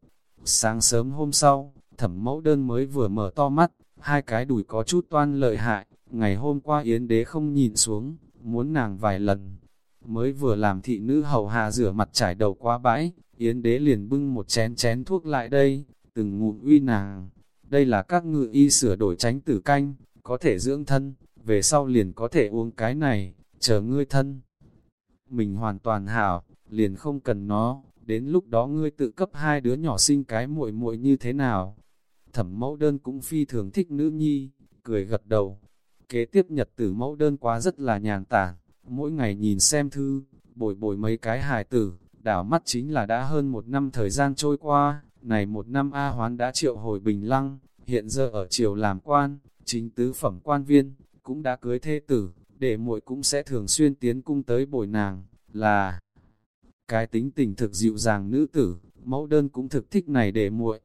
Sáng sớm hôm sau, thẩm mẫu đơn mới vừa mở to mắt, hai cái đùi có chút toan lợi hại, ngày hôm qua Yến đế không nhìn xuống, muốn nàng vài lần. Mới vừa làm thị nữ hầu hạ rửa mặt trải đầu qua bãi, Yến đế liền bưng một chén chén thuốc lại đây, từng ngụm uy nàng. Đây là các ngự y sửa đổi tránh tử canh, có thể dưỡng thân, về sau liền có thể uống cái này, chờ ngươi thân. Mình hoàn toàn hảo, liền không cần nó, đến lúc đó ngươi tự cấp hai đứa nhỏ sinh cái muội muội như thế nào. Thẩm mẫu đơn cũng phi thường thích nữ nhi, cười gật đầu. Kế tiếp nhật tử mẫu đơn quá rất là nhàn tản, mỗi ngày nhìn xem thư, bồi bồi mấy cái hài tử, đảo mắt chính là đã hơn một năm thời gian trôi qua, này một năm A Hoán đã triệu hồi bình lăng, hiện giờ ở triều làm quan, chính tứ phẩm quan viên, cũng đã cưới thê tử, để muội cũng sẽ thường xuyên tiến cung tới bồi nàng, là cái tính tình thực dịu dàng nữ tử, mẫu đơn cũng thực thích này để muội.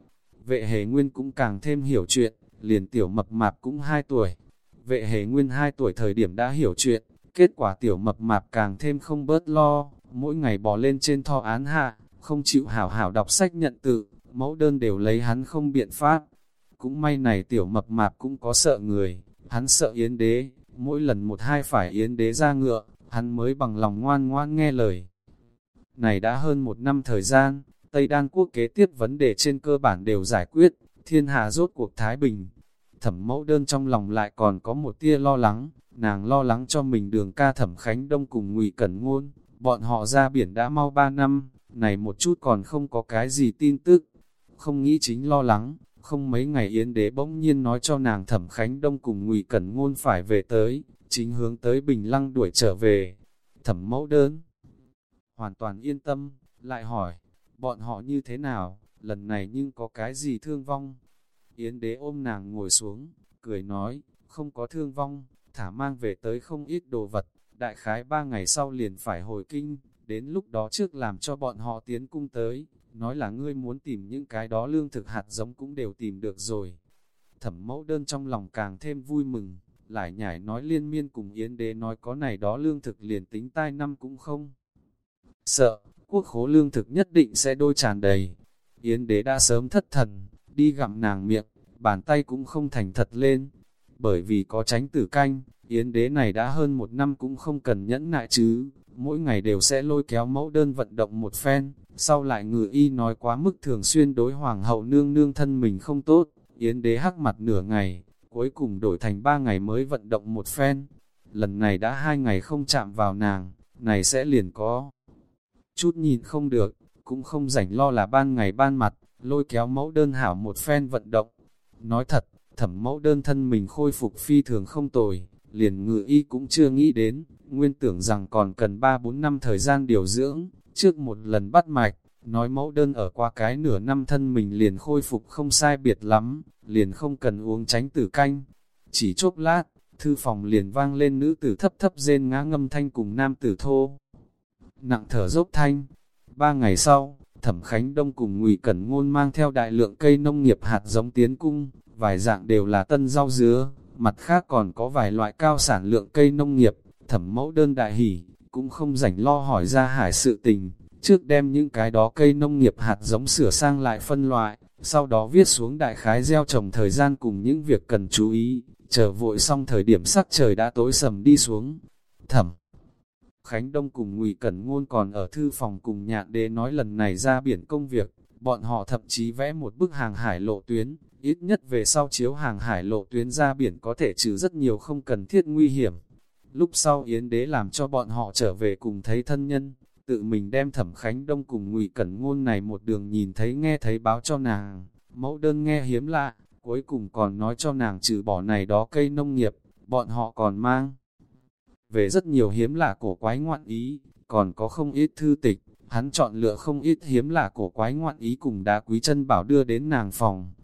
Vệ hề nguyên cũng càng thêm hiểu chuyện, liền tiểu mập mạp cũng 2 tuổi. Vệ hề nguyên 2 tuổi thời điểm đã hiểu chuyện, kết quả tiểu mập mạp càng thêm không bớt lo, mỗi ngày bò lên trên tho án hạ, không chịu hảo hảo đọc sách nhận tự, mẫu đơn đều lấy hắn không biện pháp. Cũng may này tiểu mập mạp cũng có sợ người, hắn sợ yến đế, mỗi lần một hai phải yến đế ra ngựa, hắn mới bằng lòng ngoan ngoan nghe lời. Này đã hơn một năm thời gian, Tây Đan quốc kế tiếp vấn đề trên cơ bản đều giải quyết, thiên hạ rốt cuộc Thái Bình. Thẩm mẫu đơn trong lòng lại còn có một tia lo lắng, nàng lo lắng cho mình đường ca thẩm Khánh Đông cùng ngụy Cẩn Ngôn, bọn họ ra biển đã mau ba năm, này một chút còn không có cái gì tin tức. Không nghĩ chính lo lắng, không mấy ngày Yến Đế bỗng nhiên nói cho nàng thẩm Khánh Đông cùng ngụy Cẩn Ngôn phải về tới, chính hướng tới Bình Lăng đuổi trở về. Thẩm mẫu đơn, hoàn toàn yên tâm, lại hỏi, bọn họ như thế nào, lần này nhưng có cái gì thương vong? Yến đế ôm nàng ngồi xuống, cười nói, không có thương vong, thả mang về tới không ít đồ vật, đại khái ba ngày sau liền phải hồi kinh, đến lúc đó trước làm cho bọn họ tiến cung tới, nói là ngươi muốn tìm những cái đó lương thực hạt giống cũng đều tìm được rồi. Thẩm mẫu đơn trong lòng càng thêm vui mừng, lại nhảy nói liên miên cùng Yến đế nói có này đó lương thực liền tính tai năm cũng không. Sợ, quốc khố lương thực nhất định sẽ đôi tràn đầy. Yến đế đã sớm thất thần, đi gặm nàng miệng, bàn tay cũng không thành thật lên. Bởi vì có tránh tử canh, Yến đế này đã hơn một năm cũng không cần nhẫn nại chứ, mỗi ngày đều sẽ lôi kéo mẫu đơn vận động một phen, sau lại ngự y nói quá mức thường xuyên đối hoàng hậu nương nương thân mình không tốt, Yến đế hắc mặt nửa ngày, cuối cùng đổi thành ba ngày mới vận động một phen. Lần này đã hai ngày không chạm vào nàng, này sẽ liền có chút nhìn không được, cũng không rảnh lo là ban ngày ban mặt, lôi kéo mẫu đơn hảo một phen vận động. Nói thật, thẩm mẫu đơn thân mình khôi phục phi thường không tồi, liền ngự y cũng chưa nghĩ đến, nguyên tưởng rằng còn cần 3-4 năm thời gian điều dưỡng, trước một lần bắt mạch, nói mẫu đơn ở qua cái nửa năm thân mình liền khôi phục không sai biệt lắm, liền không cần uống tránh tử canh. Chỉ chốc lát, thư phòng liền vang lên nữ tử thấp thấp rên ngã ngâm thanh cùng nam tử thô nặng thở dốc thanh. Ba ngày sau, Thẩm Khánh Đông cùng Ngụy Cẩn Ngôn mang theo đại lượng cây nông nghiệp hạt giống tiến cung, vài dạng đều là tân rau dứa, mặt khác còn có vài loại cao sản lượng cây nông nghiệp, thẩm mẫu đơn đại hỉ, cũng không rảnh lo hỏi ra hải sự tình, trước đem những cái đó cây nông nghiệp hạt giống sửa sang lại phân loại, sau đó viết xuống đại khái gieo trồng thời gian cùng những việc cần chú ý, chờ vội xong thời điểm sắc trời đã tối sầm đi xuống. Thẩm Khánh Đông cùng Ngụy Cẩn Ngôn còn ở thư phòng cùng nhạn đế nói lần này ra biển công việc, bọn họ thậm chí vẽ một bức hàng hải lộ tuyến, ít nhất về sau chiếu hàng hải lộ tuyến ra biển có thể trừ rất nhiều không cần thiết nguy hiểm. Lúc sau Yến Đế làm cho bọn họ trở về cùng thấy thân nhân, tự mình đem Thẩm Khánh Đông cùng Ngụy Cẩn Ngôn này một đường nhìn thấy nghe thấy báo cho nàng, mẫu đơn nghe hiếm lạ, cuối cùng còn nói cho nàng trừ bỏ này đó cây nông nghiệp, bọn họ còn mang về rất nhiều hiếm lạ cổ quái ngoạn ý, còn có không ít thư tịch, hắn chọn lựa không ít hiếm lạ cổ quái ngoạn ý cùng đá quý chân bảo đưa đến nàng phòng.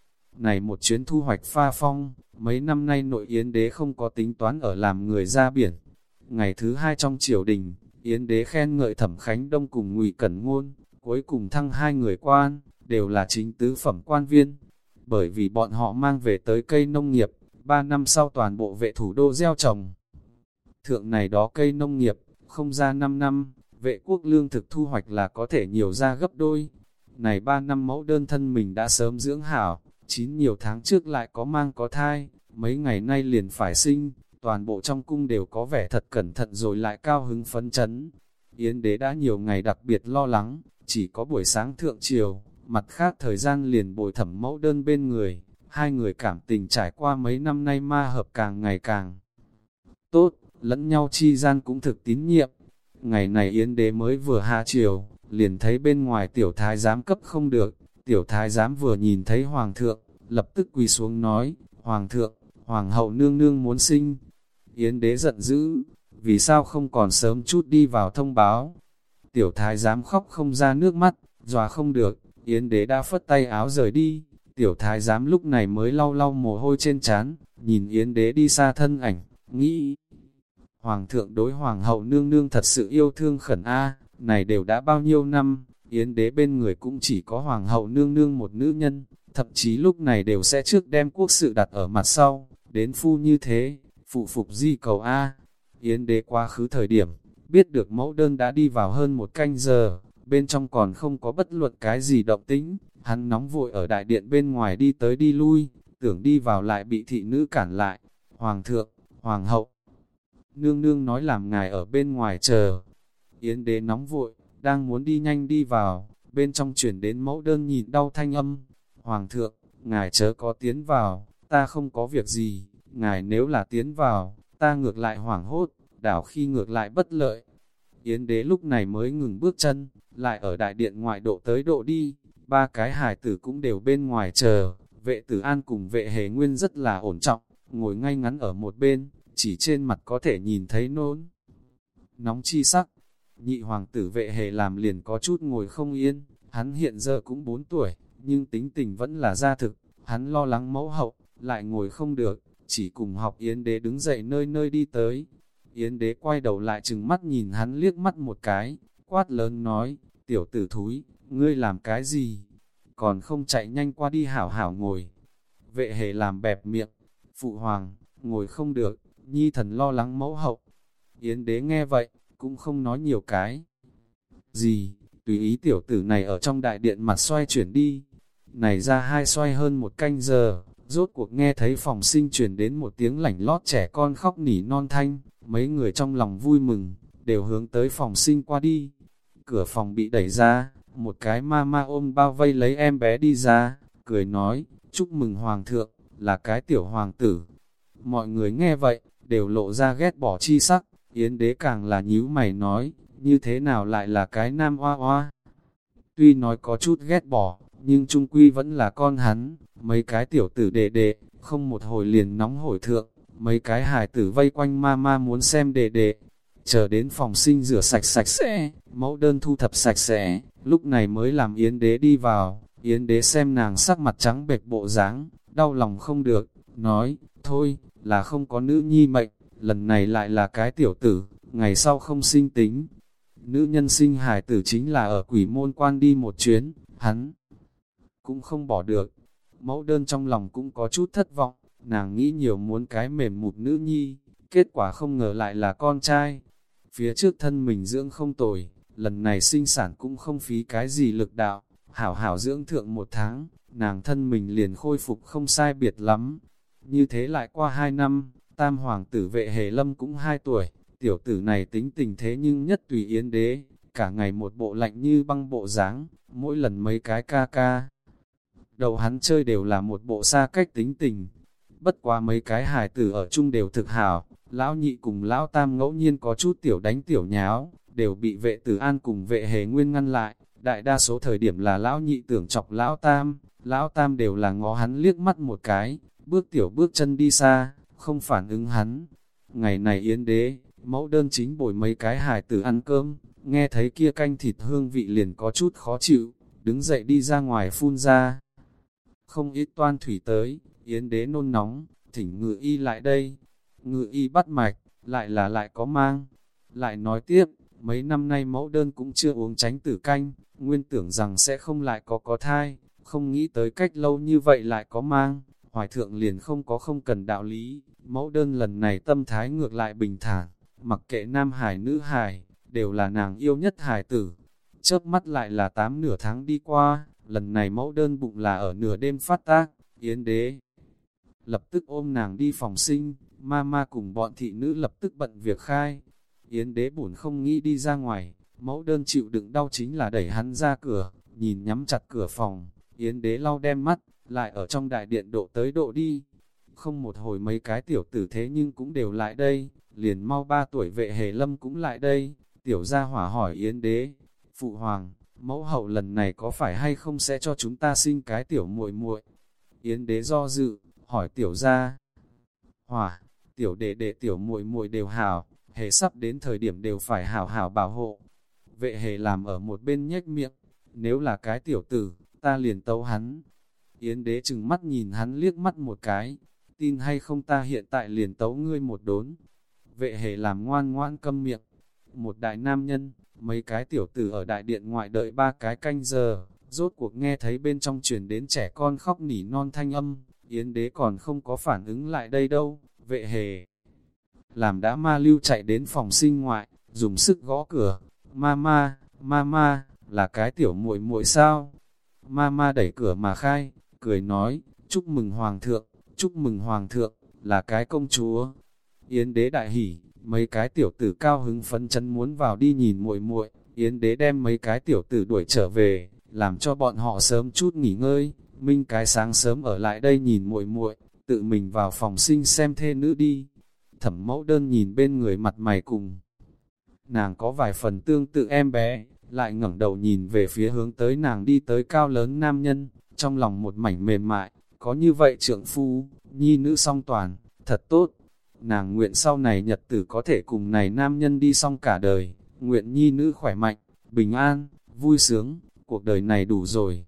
Này một chuyến thu hoạch pha phong, mấy năm nay nội Yến đế không có tính toán ở làm người ra biển. Ngày thứ hai trong triều đình, Yến đế khen ngợi thẩm Khánh Đông cùng ngụy Cẩn Ngôn, cuối cùng thăng hai người quan, đều là chính tứ phẩm quan viên. Bởi vì bọn họ mang về tới cây nông nghiệp, ba năm sau toàn bộ vệ thủ đô gieo trồng thượng này đó cây nông nghiệp, không ra 5 năm, vệ quốc lương thực thu hoạch là có thể nhiều ra gấp đôi. Này 3 năm mẫu đơn thân mình đã sớm dưỡng hảo, chín nhiều tháng trước lại có mang có thai, mấy ngày nay liền phải sinh, toàn bộ trong cung đều có vẻ thật cẩn thận rồi lại cao hứng phấn chấn. Yến đế đã nhiều ngày đặc biệt lo lắng, chỉ có buổi sáng thượng chiều, mặt khác thời gian liền bồi thẩm mẫu đơn bên người, hai người cảm tình trải qua mấy năm nay ma hợp càng ngày càng tốt lẫn nhau chi gian cũng thực tín nhiệm. Ngày này Yến Đế mới vừa hạ chiều, liền thấy bên ngoài tiểu thái giám cấp không được, tiểu thái giám vừa nhìn thấy hoàng thượng, lập tức quỳ xuống nói, hoàng thượng, hoàng hậu nương nương muốn sinh. Yến Đế giận dữ, vì sao không còn sớm chút đi vào thông báo. Tiểu thái giám khóc không ra nước mắt, dòa không được, Yến Đế đã phất tay áo rời đi. Tiểu thái giám lúc này mới lau lau mồ hôi trên trán, nhìn Yến Đế đi xa thân ảnh, nghĩ, Hoàng thượng đối hoàng hậu nương nương thật sự yêu thương khẩn A, này đều đã bao nhiêu năm, yến đế bên người cũng chỉ có hoàng hậu nương nương một nữ nhân, thậm chí lúc này đều sẽ trước đem quốc sự đặt ở mặt sau, đến phu như thế, phụ phục di cầu A. Yến đế quá khứ thời điểm, biết được mẫu đơn đã đi vào hơn một canh giờ, bên trong còn không có bất luận cái gì động tĩnh, hắn nóng vội ở đại điện bên ngoài đi tới đi lui, tưởng đi vào lại bị thị nữ cản lại. Hoàng thượng, hoàng hậu, nương nương nói làm ngài ở bên ngoài chờ. Yến đế nóng vội, đang muốn đi nhanh đi vào, bên trong chuyển đến mẫu đơn nhìn đau thanh âm. Hoàng thượng, ngài chớ có tiến vào, ta không có việc gì, ngài nếu là tiến vào, ta ngược lại hoảng hốt, đảo khi ngược lại bất lợi. Yến đế lúc này mới ngừng bước chân, lại ở đại điện ngoại độ tới độ đi, ba cái hải tử cũng đều bên ngoài chờ, vệ tử an cùng vệ hề nguyên rất là ổn trọng, ngồi ngay ngắn ở một bên, chỉ trên mặt có thể nhìn thấy nôn. Nóng chi sắc, nhị hoàng tử vệ hề làm liền có chút ngồi không yên, hắn hiện giờ cũng 4 tuổi, nhưng tính tình vẫn là gia thực, hắn lo lắng mẫu hậu, lại ngồi không được, chỉ cùng học Yến đế đứng dậy nơi nơi đi tới. Yến đế quay đầu lại chừng mắt nhìn hắn liếc mắt một cái, quát lớn nói, tiểu tử thúi, ngươi làm cái gì? Còn không chạy nhanh qua đi hảo hảo ngồi. Vệ hề làm bẹp miệng, phụ hoàng, ngồi không được, nhi thần lo lắng mẫu hậu. Yến đế nghe vậy, cũng không nói nhiều cái. Gì, tùy ý tiểu tử này ở trong đại điện mặt xoay chuyển đi. Này ra hai xoay hơn một canh giờ, rốt cuộc nghe thấy phòng sinh chuyển đến một tiếng lảnh lót trẻ con khóc nỉ non thanh, mấy người trong lòng vui mừng, đều hướng tới phòng sinh qua đi. Cửa phòng bị đẩy ra, một cái ma ma ôm bao vây lấy em bé đi ra, cười nói, chúc mừng hoàng thượng, là cái tiểu hoàng tử. Mọi người nghe vậy, đều lộ ra ghét bỏ chi sắc, yến đế càng là nhíu mày nói, như thế nào lại là cái nam hoa hoa. Tuy nói có chút ghét bỏ, nhưng trung quy vẫn là con hắn, mấy cái tiểu tử đệ đệ, không một hồi liền nóng hổi thượng, mấy cái hài tử vây quanh ma ma muốn xem đệ đệ, chờ đến phòng sinh rửa sạch sạch sẽ, mẫu đơn thu thập sạch sẽ, lúc này mới làm Yến đế đi vào, Yến đế xem nàng sắc mặt trắng bệch bộ dáng, đau lòng không được, nói, thôi, là không có nữ nhi mệnh, lần này lại là cái tiểu tử, ngày sau không sinh tính. Nữ nhân sinh hài tử chính là ở quỷ môn quan đi một chuyến, hắn cũng không bỏ được. Mẫu đơn trong lòng cũng có chút thất vọng, nàng nghĩ nhiều muốn cái mềm mụt nữ nhi, kết quả không ngờ lại là con trai. Phía trước thân mình dưỡng không tồi, lần này sinh sản cũng không phí cái gì lực đạo, hảo hảo dưỡng thượng một tháng, nàng thân mình liền khôi phục không sai biệt lắm. Như thế lại qua hai năm, tam hoàng tử vệ hề lâm cũng hai tuổi, tiểu tử này tính tình thế nhưng nhất tùy yến đế, cả ngày một bộ lạnh như băng bộ dáng mỗi lần mấy cái ca ca. Đầu hắn chơi đều là một bộ xa cách tính tình, bất quá mấy cái hài tử ở chung đều thực hảo, lão nhị cùng lão tam ngẫu nhiên có chút tiểu đánh tiểu nháo, đều bị vệ tử an cùng vệ hề nguyên ngăn lại, đại đa số thời điểm là lão nhị tưởng chọc lão tam, lão tam đều là ngó hắn liếc mắt một cái, bước tiểu bước chân đi xa, không phản ứng hắn. Ngày này yến đế, mẫu đơn chính bồi mấy cái hài tử ăn cơm, nghe thấy kia canh thịt hương vị liền có chút khó chịu, đứng dậy đi ra ngoài phun ra. Không ít toan thủy tới, yến đế nôn nóng, thỉnh ngự y lại đây. Ngự y bắt mạch, lại là lại có mang. Lại nói tiếp, mấy năm nay mẫu đơn cũng chưa uống tránh tử canh, nguyên tưởng rằng sẽ không lại có có thai, không nghĩ tới cách lâu như vậy lại có mang, hoài thượng liền không có không cần đạo lý, mẫu đơn lần này tâm thái ngược lại bình thản, mặc kệ nam hải nữ hải, đều là nàng yêu nhất hải tử. Chớp mắt lại là tám nửa tháng đi qua, lần này mẫu đơn bụng là ở nửa đêm phát tác, yến đế. Lập tức ôm nàng đi phòng sinh, ma ma cùng bọn thị nữ lập tức bận việc khai. Yến đế buồn không nghĩ đi ra ngoài, mẫu đơn chịu đựng đau chính là đẩy hắn ra cửa, nhìn nhắm chặt cửa phòng, Yến đế lau đem mắt, lại ở trong đại điện độ tới độ đi. Không một hồi mấy cái tiểu tử thế nhưng cũng đều lại đây, liền mau ba tuổi vệ hề lâm cũng lại đây, tiểu gia hỏa hỏi Yến đế, phụ hoàng, mẫu hậu lần này có phải hay không sẽ cho chúng ta sinh cái tiểu muội muội Yến đế do dự, hỏi tiểu gia hỏa, tiểu đệ đệ tiểu muội muội đều hảo, hề sắp đến thời điểm đều phải hảo hảo bảo hộ. Vệ hề làm ở một bên nhếch miệng, nếu là cái tiểu tử, ta liền tấu hắn. Yến đế chừng mắt nhìn hắn liếc mắt một cái, tin hay không ta hiện tại liền tấu ngươi một đốn. Vệ hề làm ngoan ngoan câm miệng. Một đại nam nhân, mấy cái tiểu tử ở đại điện ngoại đợi ba cái canh giờ, Rốt cuộc nghe thấy bên trong truyền đến trẻ con khóc nỉ non thanh âm, Yến đế còn không có phản ứng lại đây đâu, vệ hề. Làm đã ma lưu chạy đến phòng sinh ngoại, dùng sức gõ cửa, Mama, Mama, là cái tiểu muội muội sao? Mama đẩy cửa mà khai, cười nói, chúc mừng hoàng thượng, chúc mừng hoàng thượng, là cái công chúa. Yến đế đại hỉ, mấy cái tiểu tử cao hứng phấn chân muốn vào đi nhìn muội muội, Yến đế đem mấy cái tiểu tử đuổi trở về, làm cho bọn họ sớm chút nghỉ ngơi, Minh cái sáng sớm ở lại đây nhìn muội muội, tự mình vào phòng sinh xem thê nữ đi. Thẩm mẫu đơn nhìn bên người mặt mày cùng. Nàng có vài phần tương tự em bé, lại ngẩng đầu nhìn về phía hướng tới nàng đi tới cao lớn nam nhân, trong lòng một mảnh mềm mại, có như vậy trượng phu, nhi nữ song toàn, thật tốt. Nàng nguyện sau này nhật tử có thể cùng này nam nhân đi xong cả đời, nguyện nhi nữ khỏe mạnh, bình an, vui sướng, cuộc đời này đủ rồi.